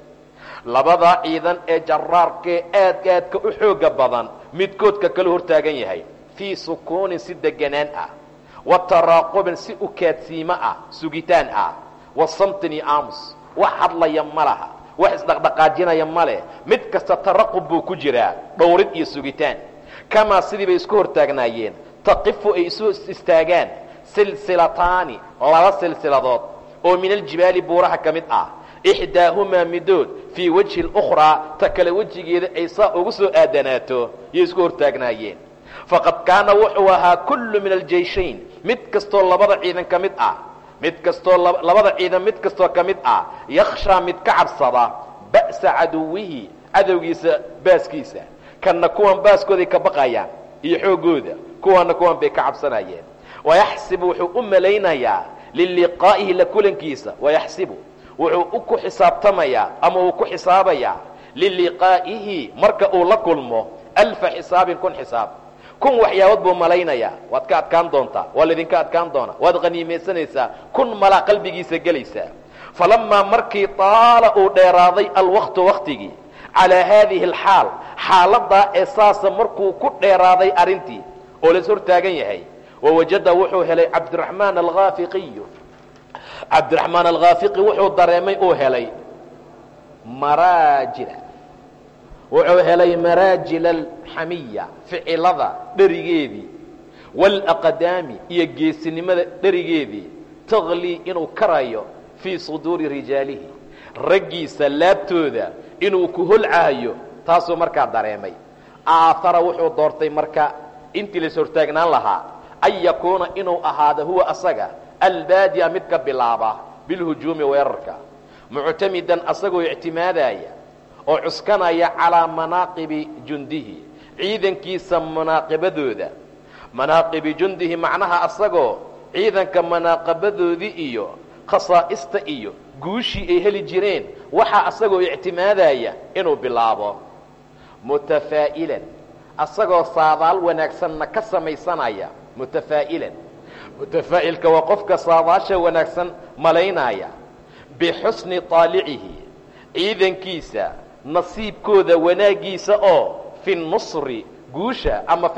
Labadaa ciidan ee jaraarkee aad aadka u xooga badan midkoodka kale hortaagan yahay. Fii sukuunin si deganaan ah wa taraaqubin si u kaadsiimo ah sugitaan ah. Wa samtin iyo aamus wax hadlaya ma laha wax isdhaqdhaqaajinaya ma leh. Mid kasta taraqub buu ku jiraa dhowrid iyo sugitaan. Kamaa sidii bay isku hortaagnaayeen. Taqifu ay isu istaagaan silsilataani laba silsiladood. Oo min aljibaali buuraha ka mid ah. Ixdaahumaa midood fii wajhi اlukhraa ta kale wejigeeda ay saa ugu soo aadanaato yay isku hortaagnaayeen faqad kaana wuxuu ahaa kullu min aljayshayn mid kastoo labada ciidan ka mid ah mid kastoo labada ciidan mid kastoo ka mid ah yakhshaa mid ka cabsada ba'sa caduwihi cadowgiisa baaskiisa kanna kuwan baaskooday ka baqayaan iyo xooggooda kuwaana kuwan bay ka cabsanayeen. Wayaxsibu wuxuu u malaynayaa liliqaa'ihi la kulankiisa wayaxsibu wuxuu ku xisaabtamayaa ama uu ku xisaabayaa liliqaa'ihi marka uu la kulmo alfa xisaabin kun xisaab kun waxyaabood buu malaynayaa. Waad ka adkaan doontaa waa laydinka adkaan doonaa waad haniimaysanaysaa kun malaa qalbigiisa gelaysaa. Falamaa markii taala uu dheeraaday alwaqtu waktigii calaa haadihi alxaal xaaladaa ee saasa markuu ku dheeraaday arrintii oo las hortaagan yahay wawajada wuxuu helay cabdiraxmaan alkhaafiqiyu cabdiraxmaan alkhaafiqi wuxuu dareemay uu helay maraajila wuxuu helay maraajila alxamiya ficilada dherigeedii waalaqdaami iyo geesinimada dherigeedii taklii inuu karayo fii suduuri rijaalihi. Raggiisa laabtooda inuu ku holcaayo taasuu markaa dareemay. Aahara wuxuu doortay marka intii las hortaagnaan lahaa an yakuuna inuu ahaado huwa asaga albaadiya mid ka bilaaba bilhujuumi weerarka. Muctamidan asagoo ictimaadaya oo cuskanaya calaa manaaqibi jundihi ciidankiisa manaaqibadooda manaaqibi jundihi macnaha asagoo ciidanka manaaqabadoodii iyo khasaa'ista iyo guushii ay heli jireen waxaa asagoo ictimaadaya inuu bilaabo. Mutafaa'ilan asagoo saadaal wanaagsanna ka samaysanaya. Mutafaa'ilan mutafaa'ilka waa qofka saadaasha wanaagsan malaynaya. Bixusni طaalicihi ciidankiisa nasiibkooda wanaaggiisa oo fi guusha ama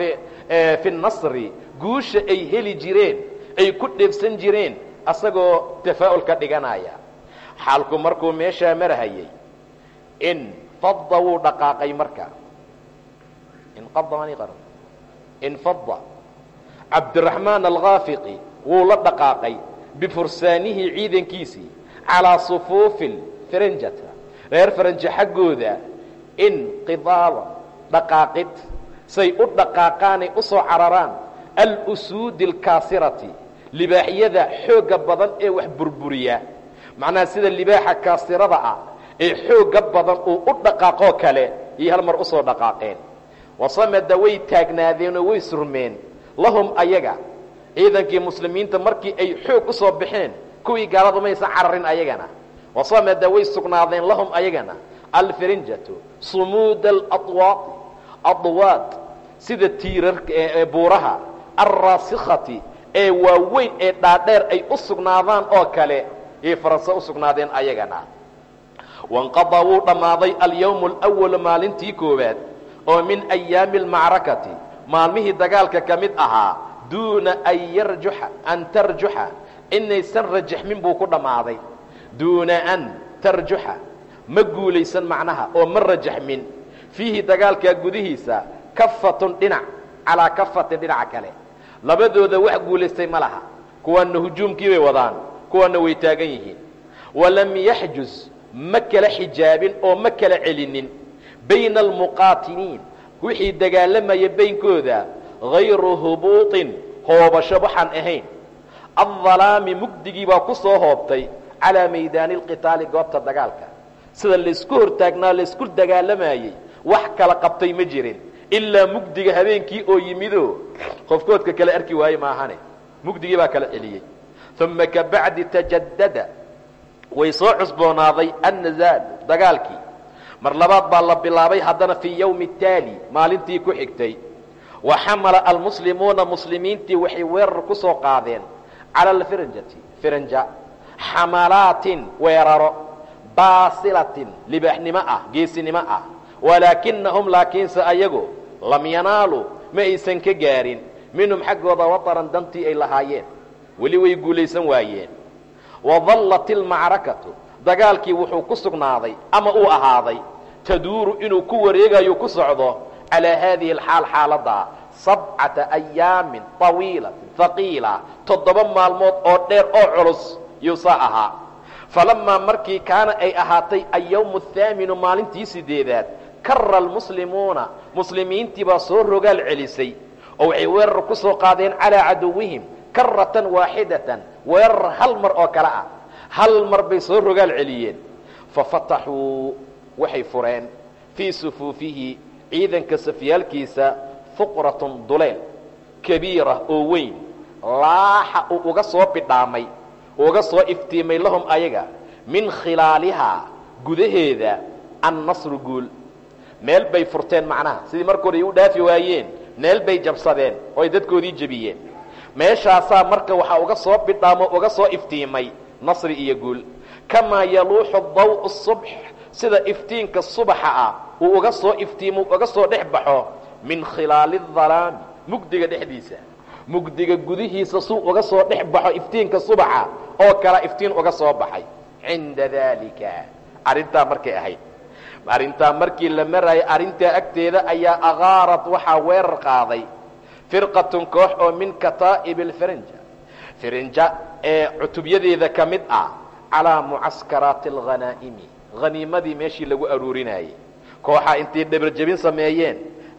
fi nasri guusha ay heli jireen ay ku dheebsan jireen asagoo tafaa'ul ka dhiganaya. Xaalku markuu meeshaa marhayay infada wuu dhaqaaqay marka. Infada cabdiraxmaan alkhaafiqi wuu la dhaqaaqay bifursaanihi ciidankiisii calaa sufuufi faranjata reer faranja xaggooda inqidaada dhaqaaqid say u dhaqaaqaanay u soo cararaan alusuudi alkaasirati libaaxyada xoogga badan ee wax burburiya. Macnaha sida libaaxa kaasirada ah ee xoogga badan uu u dhaqaaqoo kale iyo hal mar u soo dhaqaaqeen. Wasamada way taagnaadeenoo way surmeen. Lahum ayaga ciidankii muslimiinta markii ay xoog u soo baxeen kuwii gaaladu maysan cararin ayagana wasamada way sugnaadeen lahum ayagana? Alfirinjatu sumuuda aladwaaqi adwaad sida tiirarka ee buuraha. Alraasikati ee waaweyn ee dhaadheer ay u sugnaadaan oo kale yay faranse u sugnaadeen ayagana. Wanqadaa wuu dhammaaday alyawmu alwalu maalintii koowaad oo min ayaami almacrakati maalmihii dagaalka ka mid ahaa duuna an yarjuxa an tarjuxa inaysan rajaxmin buu ku dhammaaday duuna an tarjuxa ma guulaysan macnaha oo ma rajaxmin fiihi dagaalkaa gudihiisa kafatun dhinac calaa kafatin dhinaca kale labadooda wax guulaystay ma laha kuwaana hujuumkii bay wadaan kuwaana way taagan yihiin walam yaxjuz ma kala xijaabin oo ma kala celinin bayna almuqaatiliin wixii dagaalamaya baynkooda hayru hubuuطin hoobasho waxaan ahayn aلظalaami mugdigii baa ku soo hoobtay calىa maydaani اlqitaali goobta dagaalka. Sida laysku hortaagnaa laysku dagaalamayey wax kala qabtay ma jirin. Ilaa mugdiga habeenkii oo yimidoo qofkoodka kale arki waaye maahane mugdigii baa kala celiyey. Uma kabacdi tajadada way soo cusboonaaday annazaal dagaalkii. Mar labaad baa la bilaabay haddana fii yowmi taali maalintii ku xigtay. Wa xamala almuslimuuna muslimiintii waxay weerar ku soo qaadeen cala alfiranjati firanja xamalaatin weeraro baasilatin libaaxnimo ah geesinimo ah walaakinahum laakiinse ayagu lam yanaaluu ma aysan ka gaarin minhum xaggooda wataran dantii ay lahaayeen weli way guulaysan waayeen wadallat ilmacrakatu dagaalkii wuxuu ku sugnaaday ama uu ahaaday taduuru inuu ku wareegayo ku socdo calaa haadihi alxaal xaaladdaa sabcata ayaamin طawiilatin haqiila toddoba maalmood oo dheer oo culus yuusaa ahaa. Falamaa markii kaana ay ahaatay alyawmu athaaminu maalintii sideedaad kara almuslimuuna muslimiintii baa soo rogaal celisay. Oo waxay weerar ku soo qaadeen calaa caduwihim karatan waaxidatan weerar hal mar oo kale ah. Hal mar bay soo rogaal celiyeen. Fafataxuu waxay fureen. Fii sufuufihi ciidanka safyaalkiisa fuqratun duleel kabiira oo weyn laaxa uu uga soo bidhaamay uga soo iftiimay lahum ayaga min khilaalihaa gudaheeda annasru guul. Meel bay furteen macnaha. Sidii marka hore ay u dhaafi waayeen meel bay jabsadeen oo ay dadkoodii jebiyeen meeshaasaa marka waxaa uga soo bidhaamo uga soo iftiimay nasri iyo guul. Kamaa yaluuxu daw subx sida iftiinka subaxa ah uu uga soo iftiimo uga soo dhex baxo min khilaali dalaami mugdiga dhexdiisa mugdiga gudihiisa suu uga soo dhex baxo iftiinka subaxa oo kala iftiin uga soo baxay. Cinda daalika. Arrintaa markay ahayd. Arrintaa markii la marayay arrintaa agteeda ayaa akaarat waxaa weerar qaaday. Firqatun koox oo min kataa'ibi alfirinja firinja ee cutubyadeeda ka mid ah calaa mucaskaraati alghanaa'imi haniimadii meeshii lagu aruurinayey kooxaa intay dhabarjebin sameeyeen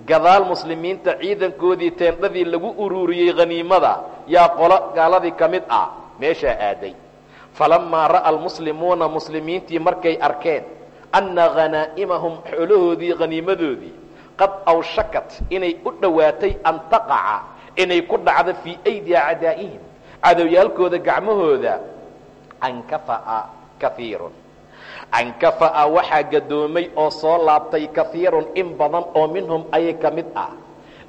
gadaal muslimiinta ciidankoodii teendhadii lagu uruuriyey haniimada yaa qolo gaaladii ka mid ah meeshaa aaday. Falamaa ra'a almuslimuuna muslimiintii markay arkeen anna hanaa'imahum xoolahoodii haniimadoodii qad awshakat inay u dhowaatay an taqaca inay ku dhacdo fii aydi acdaa'ihim cadowyaalkooda gacmahooda ankafa'a kaiirun ankafa'a waxaa gadoomay oo soo laabtay kaiirun in badan oo minhum ayay ka mid ah.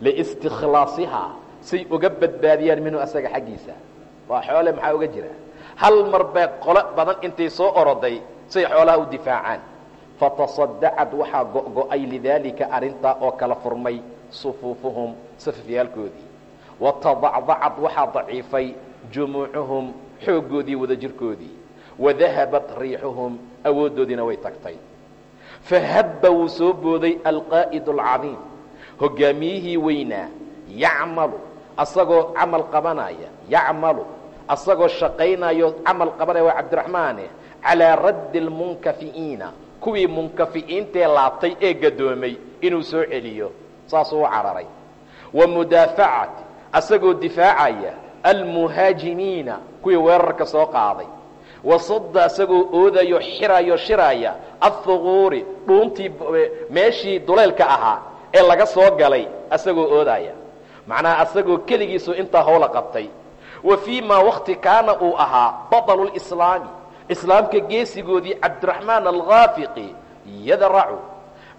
Liistikhlaasihaa say uga badbaadiyaan minhu asaga xaggiisa. Waa xoole maxaa uga jira? Hal mar bay qolo badan intay soo oroday say xoolaha u difaacaan. Fatasadacad waxaa go'go'ay lidaalika arrintaa oo kala furmay sufuufuhum safafyaalkoodii watadacdacad waxaa daciifay jumuucuhum xooggoodii wada jirkoodii wadahabat riixuhum awooddoodiina way tagtay fahabba wuu soo booday alqaa'id alcadiim hoggaamiyihii weynaa yacmalu asagoo camal qabanaya yacmalu asagoo shaqaynayo camal qabanaya waa cabdiraxmaane calaa raddi almunkafi'iina kuwii munkafi'iintee laabtay ee gadoomay inuu soo celiyo saasuu u cararay wa mudaafacati asagoo difaacaya almuhaajimiina kuwii weerarka soo qaaday wasadda asagoo oodayo xirayo shiraya ahuquuri dhuuntii meeshii duleylka ahaa ee laga soo galay asagoo oodaya. Macnaha asagoo keligiisu intaa howla qabtay. Wa fii maa wakti kaana uu ahaa badalu lislaami islaamka geesigoodii cabdiraxmaan alkhaafiqi yadracu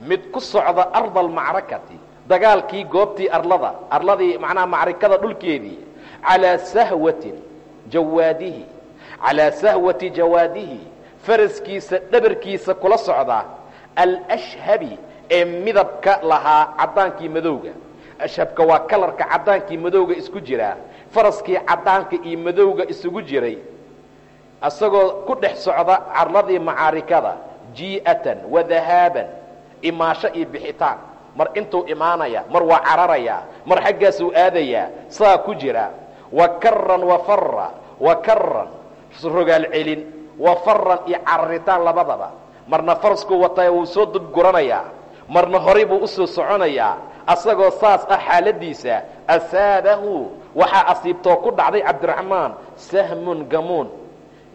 mid ku socda arda almacrakati dagaalkii goobtii arlada arladii macnaha macrikada dhulkeedii calaa sahwatin jawaadihi calaa sahwati jawaadihi faraskiisa dhabarkiisa kula socda alashhabi ee midabka lahaa caddaankii madowga ashhabka waa kalarka caddaankii madowga isku jira faraskii caddaanka iyo madowga isugu jiray isagoo ku dhex socda carladii macaarikada jii'atan wa dahaaban imaasho iyo bixitaan mar intuu imaanaya mar waa cararaya mar xaggaasuu aadayaa saa ku jira wa karan wa farra wa karan rogaal celin wa faran iyo cararitaan labadaba. Marna faraskuu wataya wuu soo dubguranayaa marna horay buu u soo soconayaa. Asagoo saas ah xaaladiisa asaabahu waxaa asiibtoo ku dhacday cabdiraxmaan sahmun gamuun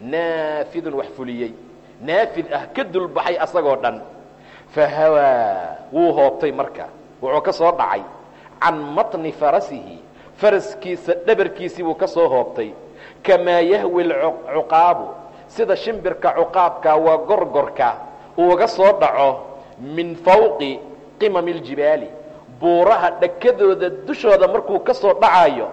naafidun wax fuliyey. Naafid ah ka dulbaxay asagoo dhan. Fahawaa wuu hoobtay marka. Wuxuu ka soo dhacay. Can matni farasihi faraskiisa dhabarkiisii buu ka soo hoobtay kamaa yahwi lcuqaabu sida shimbirka cuqaabka waa gorgorka uuga soo dhaco min fawqi qimami ljibaali buuraha dhakadooda dushooda markuu ka soo dhacayo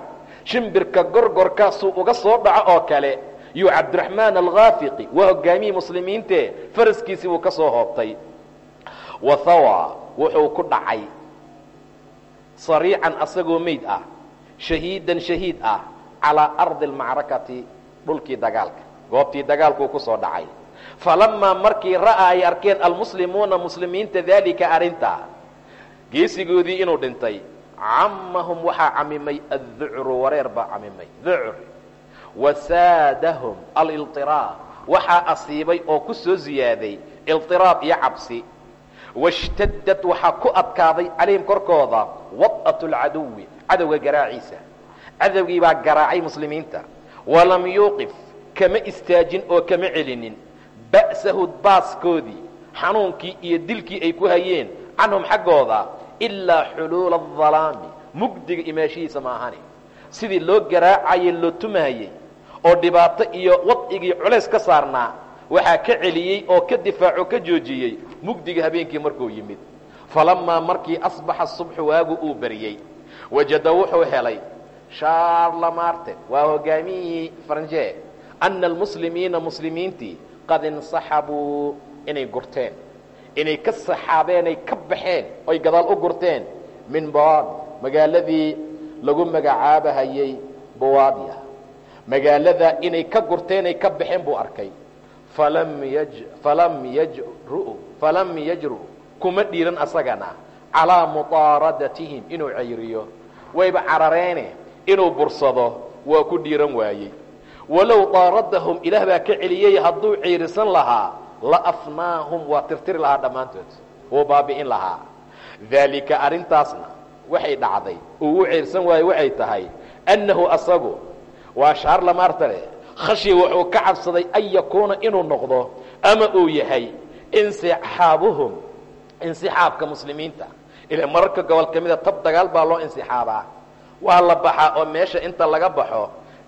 shimbirka gorgorkaasuu uga soo dhaco oo kale yuu cabdiraxmaan alkhaafiqi waa hogaamiyii muslimiinte faraskiisii buu ka soo hoobtay. Wathawa wuxuu ku dhacay. Sariican asagoo meyd ah shahiidan shahiid ah calaa ardi almacrakati dhulkii dagaalka goobtii dagaalkuu ku soo dhacay falamaa markii ra'aa ay arkeen almuslimuuna muslimiinta daalika arrintaa geesigoodii inuu dhintay cammahum waxaa camimay adducru wareer baa camimay ducr wasaadahum alilطiraab waxaa asiibay oo ku soo ziyaaday ilطiraab iyo cabsi washtadad waxaa ku adkaaday calayhim korkooda wad'at اlcaduwi cadowga garaaciisa cadowgii baa garaacay muslimiinta. Walam yuuqif kama istaajin oo kama celinin. Ba'sahu baaskoodii xanuunkii iyo dilkii ay ku hayeen canhum xaggooda ilaa xuluula adalaami mugdiga imaashihiisa ma ahani. Sidii loo garaacayey loo tumahayey oo dhibaato iyo wadcigii culays ka saarnaa waxaa ka celiyey oo ka difaaco ka joojiyey mugdiga habeenkii markuu yimid. Falamaa markii asbaxa subxu waagu uu baryey wajada wuxuu helay shaarlamarte waa hogaamiyihii faranje ana almuslimiina muslimiintii qad insaxabuu inay gurteen. Inay ka saxaabeenay ka baxeen oy gadaal u gurteen. Min bawaad magaaladii lagu magacaabahayey bawaadiya magaalada inay ka gurteenay ka baxeen buu arkay. Falam yajru kuma dhiiran asagana. Calaa muطaaradatihim inuu cayriyo wayba carareene inuu bursado waa ku dhiiran waayey. Walow daaradahum ilaah baa ka celiyey hadduu ciirisan lahaa la afnaahum waa tirtiri lahaa dhammaantood. Wuu baabi'in lahaa. Daalika arrintaasna waxay dhacday. Uu u ciirsan waayo waxay tahay annahu asagu waa shaar lamaartale khashya wuxuu ka cabsaday an yakuuna inuu noqdo ama uu yahay insixaabuhum insixaabka muslimiinta. Ila mararka gobol ka mida tab dagaal baa loo insixaabaa waa la baxaa oo meesha inta laga baxo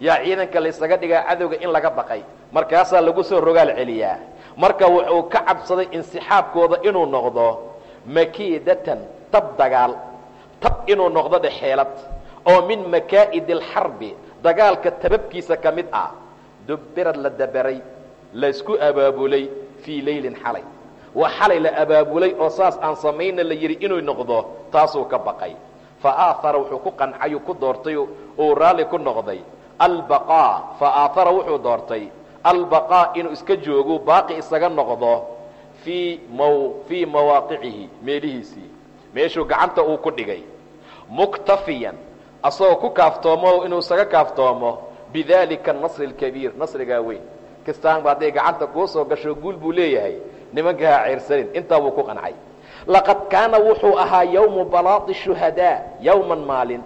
yaa ciidanka laysaga dhigaa cadowga in laga baqay. Markaasaa lagu soo rogaal celiyaa. Marka wuxuu ka cabsaday insixaabkooda inuu noqdo makiidatan tab dagaal. Tab inuu noqdo dhexeelad. Oo min makaa'id alxarbi dagaalka tababkiisa ka mid ah. Dubbirad la daberay laysku abaabulay fii leylin xalay. Waa xalay la abaabulay oo saas aan samayna la yidhi inuu noqdo taasuu ka baqay fa aahara wuxuu ku qancayuu ku doortay uu raalli ku noqday. Albaqaa fa aahara wuxuu doortay. Albaqaa inuu iska joogo baaqi isaga noqdo fii fii mawaaqicihi meelihiisii. Meeshuu gacanta uu ku dhigay. Muktafiyan asagoo ku kaaftoomo inuu isaga kaaftoomo bidalika anasri alkabiir nasrigaa weyn. Kastaanba hadday gacanta kuu soo gasho guul buu leeyahay. Nimanka ceyrsanin intaa buu ku qancay laqad kaana wuxuu ahaa yowmu balaadi shuhadaa yowman maalin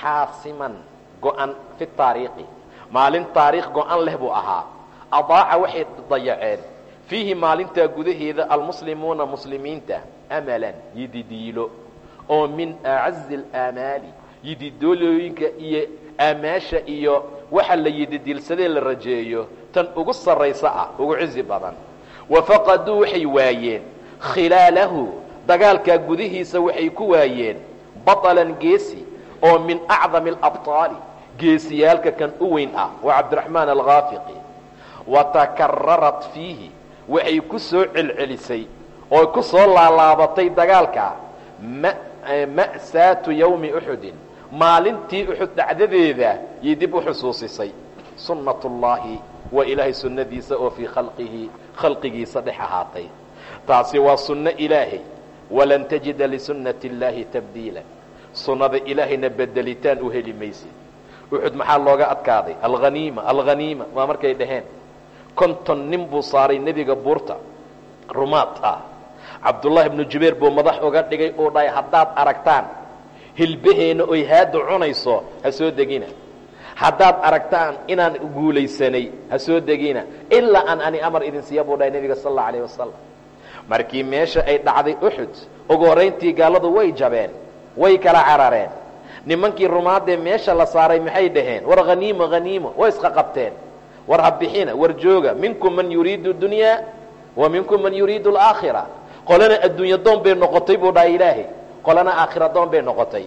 xaasiman go-an fi taariikhi maalin taariikh go-an leh buu ahaa adaaca waxay dayaceen fiihi maalintaa gudaheeda almuslimuuna muslimiinta amalan yididiilo oo min acazi alaamaali yididoolooyinka iyo aamaasha iyo waxa la yididiilsadee la rajeeyo tan ugu sarraysa ah ugu cizi badan wafaqaduu waxay waayeen khilaalahu dagaalkaa gudihiisa waxay ku waayeen baطalan geesi oo min acdami alabطaali geesiyaalka kan u weyn ah waa cabdiraxmaan alkhaafiqi watakararat fiihi waxay ku soo celcelisay oo ku soo laalaabatay dagaalka ma'saatu yowmi uxudin maalintii uxud dhacdadeeda yay dib u xusuusisay. Sunnat ullaahi waa ilaahay sunnadiisa oo fii khalqihi khalqigiisa dhex ahaatay taasi waa sunno ilaahay. Walan tajida lisunnati اllaahi tabdiila. Sunnada ilaahayna bedelitaan u heli maysid. Uxud maxaa looga adkaaday? Alhaniima alhaniima waa markay dhaheen. Konton nin buu saaray nebiga buurta rumaad ah. Cabdullaahi ibnu jubayr buu madax uga dhigay uu dhahay haddaad aragtaan hilbaheenna oy haadda cunayso ha soo degina. Haddaad aragtaan inaan guulaysanay ha soo degina. Ilaa aan ani amar idin siiya buu dhahay nebiga sal alla alayh wasalam markii meesha ay dhacday uxud ugu horrayntii gaalladu way jabeen way kala carareen. Nimankii rumaadee meesha la saaray maxay dhaheen? War haniimo haniimo way isqa qabteen. War ha bixina war jooga minkum man yuriidu dunyaa wa minkum man yuriidu alaakhira. Qolana adduunya doon bay noqotay buu dhahay ilaahay. Qolana aakhira doon bay noqotay.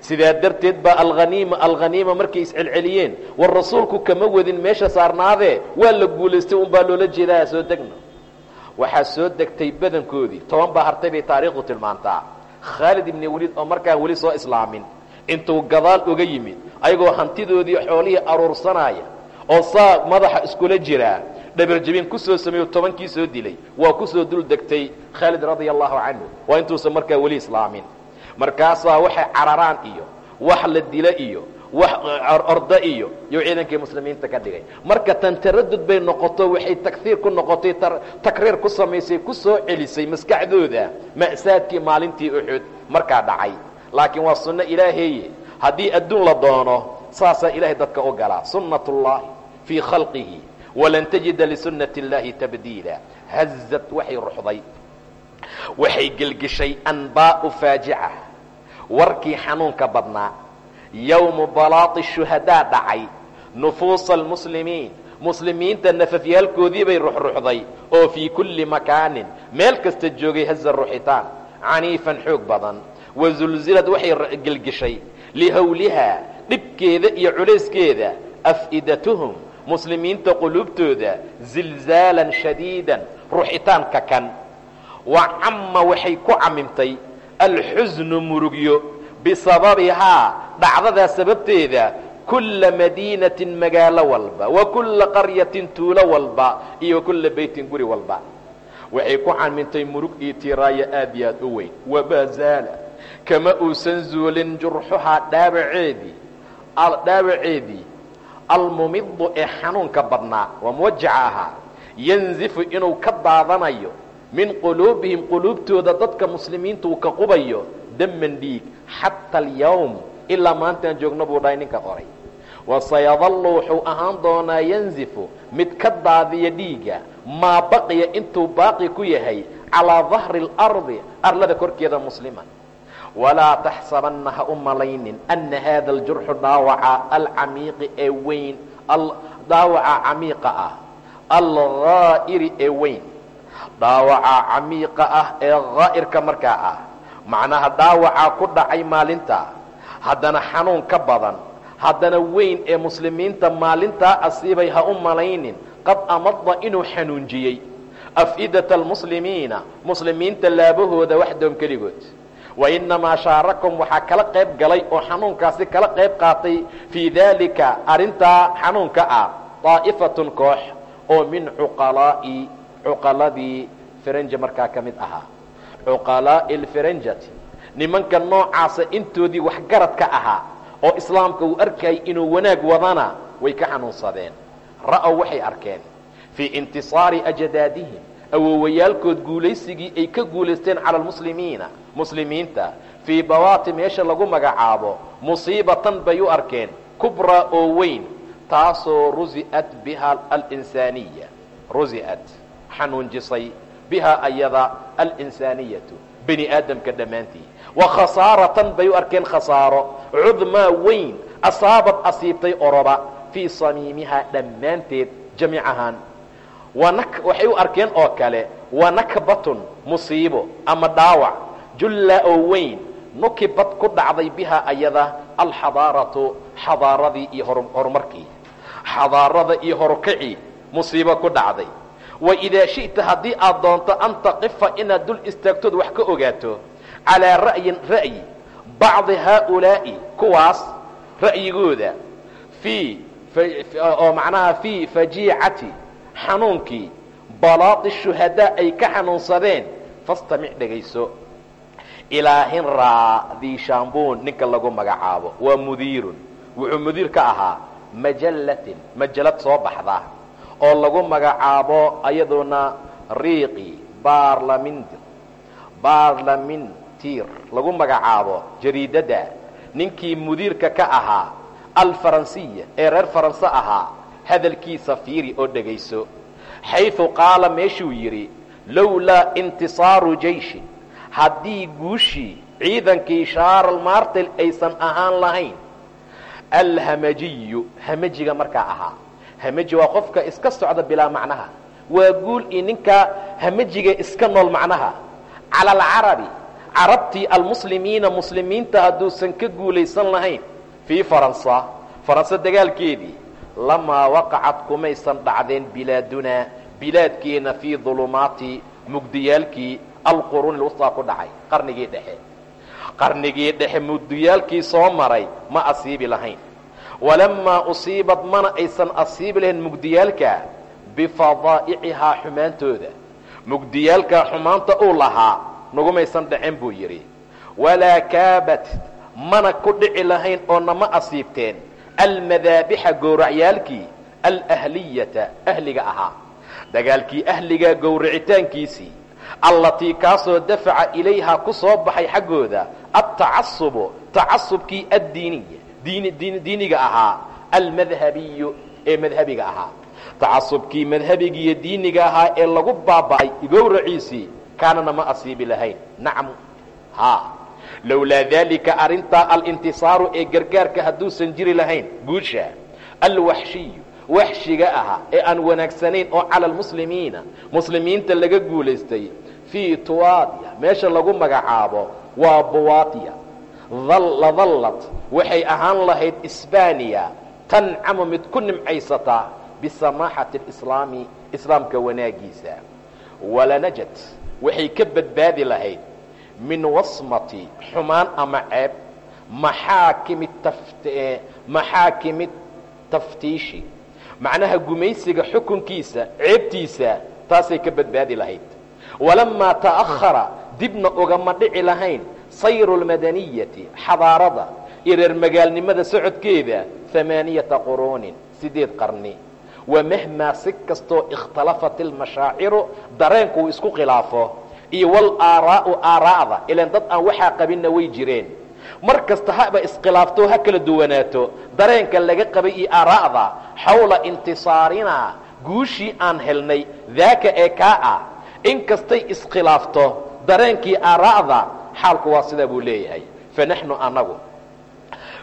Sidaa darteed baa alhaniima alhaniima markay iscelceliyeen war rasuulku kama wadin meesha saarnaadee? Waa la guulaystay un baa loola jeedaa soo degno waxaa soo degtay badankoodii toban baa hartay bay taariikhdu tilmaantaa khaalid ibni weliid oo markaan weli soo islaamin. Intuu gadaal uga yimid ayagoo hantidoodii xoolihii aruursanaya oo saa madaxa iskula jiraa dhabarjabin ku soo sameeyo tobankii soo dilay waa ku soo dul degtay khaalid radia allahu canhu waa intuusan markaa weli islaamin. Markaasaa waxay cararaan iyo wax la dila iyo orda iyo yuu ciidankii muslimiinta ka dhigay. Marka tan taradud bay noqoto waxay takhiir ku noqotay takriir ku samaysay ku soo celisay maskaxdooda ma'saadkii maalintii uxud markaa dhacay. Laakiin waa sunno ilaaheeye haddii adduun la doono saasaa ilaahay dadka u galaa sunnat ullaahi fii khalqihi walan tajida lisunnati اllaahi tabdiila. Hazad waxay ruxday waxay gelgeshay anbaa'u faajica. Warkii xanuunka badnaa yowmu balaati shuhadaa dhacay nufuusa almuslimiin muslimiinta nafafyaalkoodii bay ruxruxday oo fii kulli makaanin meel kasta joogay haza ruxitaan caniifan xoog badan wazulzilad waxay gelgeshay lihawlihaa dhibkeeda iyo culayskeeda af'idatuhum muslimiinta quluubtooda zilzaalan shadiidan ruxitaanka kan wa camma waxay ku camimtay alxusnu murugyo bisababihaa dhacdadaa sababteeda kulla madiinatin magaalo walba wa kulla qaryatin tuulo walba iyo wa kulla beytin guri walba. Waxay ku camintay murug iyo tiraayo aad iyo aad u weyn. Wamaa zaala kama uusan zuulin jurxuhaa dhaabaceedii dhaabaceedii almumidu ee xanuunka badnaa waa muwajaca ahaa yanzifu inuu ka daadanayo min quluubihim quluubtooda dadka muslimiinta uu ka qubayo daman dhiig xata alyawm ilaa maantaan joogno buu dhahay ninka qoray. Wasayadallu wuxuu ahaan doonaa yanzifu mid ka daadiya dhiiga maa baqiya intuu baaqi ku yahay calaa dahri اlardi arlada korkeeda musliman. Walaa taxsabanna ha u malaynin ana haada aljurxu dhaawaca alcamiiqi ee weyn dhaawaca camiiqa ah alghaa'iri ee weyn. Dhaawaca camiiqa ah ee haa'irka markaa ah macnaha dhaawacaa ku dhacay maalinta haddana xanuun ka badan haddana weyn ee muslimiinta maalintaa asiibay ha u malaynin qad amada inuu xanuunjiyey. Af'idata almuslimiina muslimiinta laabahooda waxdoom keligood. Wainamaa shaarakum waxaa kala qayb galay oo xanuunkaasi kala qayb qaatay fii daalika arrintaa xanuunka ah daa'ifatun koox oo min cuqalaa'i cuqaladii faranja markaa ka mid ahaa cuqalaa'i alfaranjati nimanka noocaasa intoodii waxgaradka ahaa oo islaamka uu arkayay inuu wanaag wadana way ka xanuunsadeen. Ra'ow waxay arkeen fii intisaari ajdaadihim awoowayaalkood guulaysigii ay ka guulaysteen cala almuslimiina. Muslimiinta fii bawaati meesha lagu magacaabo musiibatan bay u arkeen kubraa oo weyn taasoo rusi'at biha alinsaaniya. Rusi'at xanuunjisay bihaa ayada alinsaaniyatu bani aadamka dhammaantii. Wa khasaaratan bay u arkeen khasaaro. Cudmaa weyn asaabad asiibtay oroba fii samiimihaa dhammaanteed jamiic ahaan waxay u arkeen oo kale wa nakbatun musiibo ama dhaawac jullaa oo weyn nukibad ku dhacday bihaa ayada alxadaaratu xadaaradii iyo horumarkii. Xadaarada iyo horukacii musiibo ku dhacday wa idaa shi'ta haddii aad doonto an taqifa inaad dul istaagtood wax ka ogaato calaa ra'yin ra'yi bacdi haaulaa'i kuwaas ra'yigooda. Fii oo macnaha fii fajiicati xanuunkii balaadi shuhadaa ay ka xanuunsadeen fastamic dhegayso ilaa hinraa diishaambuun ninka lagu magacaabo waa mudiirun wuxuu mudiir ka ahaa majallatin majalad soo baxda oo lagu magacaabo ayaduna riiqi baarlamindir baarlamintiir. Lagu magacaabo jariidadda ninkii mudiirka ka ahaa alfaransiya ee reer faranse ahaa hadalkiisa fiiri oo dhegayso. Xayثu qaala meeshuu yidhi lowlaa intisaaru jayshi haddii guushii ciidankii shaaral martel aysan ahaan lahayn alhamajiyu hamajiga markaa ahaa hamaji waa qofka iska socda bilaa macnaha. Waa guul iyo ninkaa hamajiga iska nool macnaha. Cala alcarabi carabtii almuslimiina muslimiinta hadduusan ka guulaysan lahayn. Fii faransa faranse dagaalkeedii lamaa waqacad kumaysan dhacdeen bilaadunaa bilaadkeena fii dulumaati mugdiyaalkii alquruuni lwustaa ku dhacay qarnigii dhexe. Qarnigii dhexe mugdiyaalkii soo maray ma asiibi lahayn walamaa usiibad mana aysan asiibi lahayn mugdiyaalka bifadaa'icihaa xumaantooda mugdiyaalkaa xumaanta uu lahaa nagumaysan dhacen buu yidhi walaa kaabat mana ku dhici lahayn oo nama asiibteen almadaabixa gowracyaalkii alahliyata ahliga ahaa dagaalkii ahligaa gowracitaankiisii allatii kaasoo dafaca ilayhaa ku soo baxay xaggooda altacasubu tacasubkii addiiniya diin diiniga ahaa almadhabiyu ee madhabiga ahaa. Tacasubkii madhabigiiyo diiniga ahaa ee lagu baaba'ay gowraciisii kaanana ma asiibi lahayn. Nacam haa. Lowlaa daalika arrintaa alintisaaru ee gargaarka hadduusan jiri lahayn guusha. Alwaxshiyu waxshiga ahaa ee aan wanaagsanayn oo cala almuslimiina muslimiinta laga guulaystay fii tuwaadiya meesha lagu magacaabo waa buwaatiya ladallad waxay ahaan lahayd isbaniya tancamu mid ku nimcaysataa bisamaaxati alislaami islaamka wanaagiisa walanajad waxay ka badbaadi lahayd min wasmati xumaan ama ceeb maxaakimi maxaakimi taftiishi. Macnaha gumaysiga xukunkiisa ceebtiisa taasay ka badbaadi lahayd. Walamaa ta'ahara dibna ugama dhici lahayn sayru lmadaniyati xadaarada iyo reer magaalnimada socodkeeda amaaniyata quruunin sideed qarni. Wamahmaa si kastoo ikhtalafat ilmashaaciru dareenku isku khilaafo iyo walaaraa'u aaraa'da ilaan dad aan waxaa qabinna way jireen. Mar kasta haba iskhilaafto ha kala duwanaato dareenka laga qabay iyo aaraa'da xawla intisaarinaa guushii aan helnay daaka ee kaa ah in kastay iskhilaafto dareenkii aaraa'da xaalku waa sidaa buu leeyahay. Fanaxnu anagu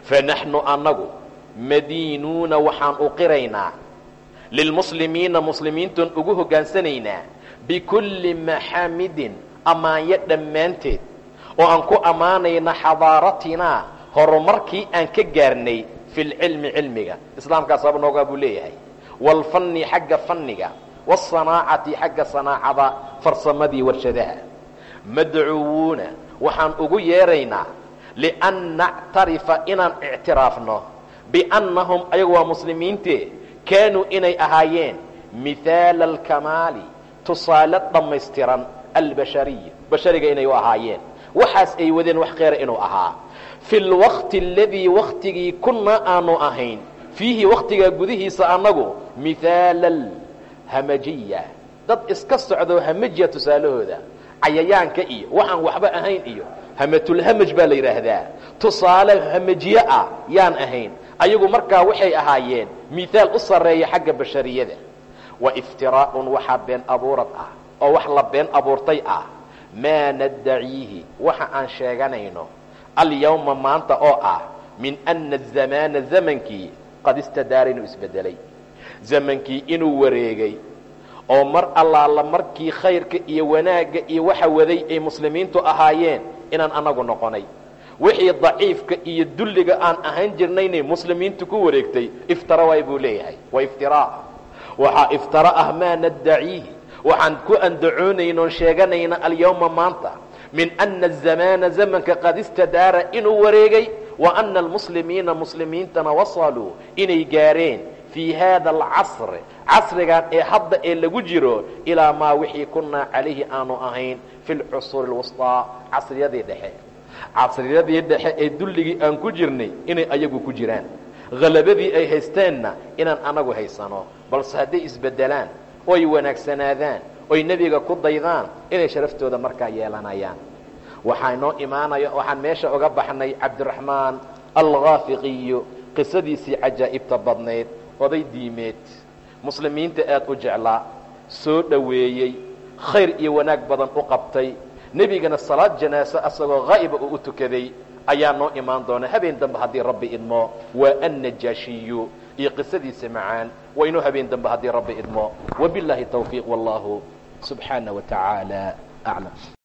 fanaxnu annagu madiinuuna waxaan u qiraynaa. Lilmuslimiina muslimiintun ugu hoggaansanaynaa. Bikulli maxamidin ammaanyo dhammaanteed. Oo aan ku ammaanayna xadaaratinaa horumarkii aan ka gaarnay fi lcilmi cilmiga. Islaamkaas aba noogaa buu leeyahay. Waalfanni xagga fanniga waasanaacati xagga sanaacada farsamadii warshadaha. Madcuwuuna waxaan ugu yeedraynaa lian nactarifa inaan ictiraafno biannahum ayagu waa muslimiinte kaanuu inay ahaayeen mihaala alkamaali tusaale dhammaystiran albashariya bashariga inay u ahaayeen. Waxaas ay wadeen wax kheyra inuu ahaa. Fi lwaqti aladii waktigii kunnaa aanu ahayn fiihi wakhtigaa gudihiisa annagu mihaala alhamajiya. Dad iska socdo hamajiya tusaalahooda cayayaanka iyo waxaan waxba ahayn iyo hamatulhamaj baa la yidhaahdaa tusaale hamajiye ah yaan ahayn. Ayagu markaa waxay ahaayeen mihaal u sarreeya xagga bashariyada. Wa iftiraa'un waxaa been abuurad ah oo wax la been abuurtay ah. Maa naddaciihi waxa aan sheeganayno. Alyawma maanta oo ah min anna azamaana zamankii qad istadaara inuu isbedelay. Zamankii inuu wareegay oo mar allaala markii khayrka iyo wanaagga iyo waxa waday ay muslimiintu ahaayeen inaan anagu noqonay. Wixii daciifka iyo dulliga aan ahaan jirnaynay muslimiintu ku wareegtay iftara waay buu leeyahay. Waa iftiraa waxaa iftara ah maa naddaciihi waxaan ku andacoonayn sheeganayna alyawma maanta. Min ana azamaana zamanka qad istadaara inuu wareegay wa ana almuslimiina muslimiintana wasaluu inay gaareen fii haada alcasri casrigan ee hadda ee lagu jiro ilaa maa wixii kunaa calayhi aanu ahayn fi lcusuuri lwusطaa casriyadii dhexe. Casriyadii dhexe ee dulligii aan ku jirnay inay ayagu ku jiraan. Halabadii ay haysteenna inaan anagu haysano. Balse hadday isbedelaan oo ay wanaagsanaadaan oy nebiga ku daydaan inay sharaftooda markaa yeelanayaan. Waxaa inoo imaanaya waxaan meesha uga baxnay cabdiraxmaan alkhaafiqiyo qisadiisii cajaa'ibta badnayd oday diimeed. Muslimiinta aad u jeclaa soo dhoweeyey khayr iyo wanaag badan u qabtay. Nebigana salaad janaaso asagoo haa'iba uu u tukaday ayaa noo imaan doona. Habeen dambe haddii rabbi idmo waa annajaashiyu iyo qisadiisa macaan waa habeen dambe haddii rabbi idmo. Wabilaahi tawfiiq wallahu subxaana wa tacaala aclam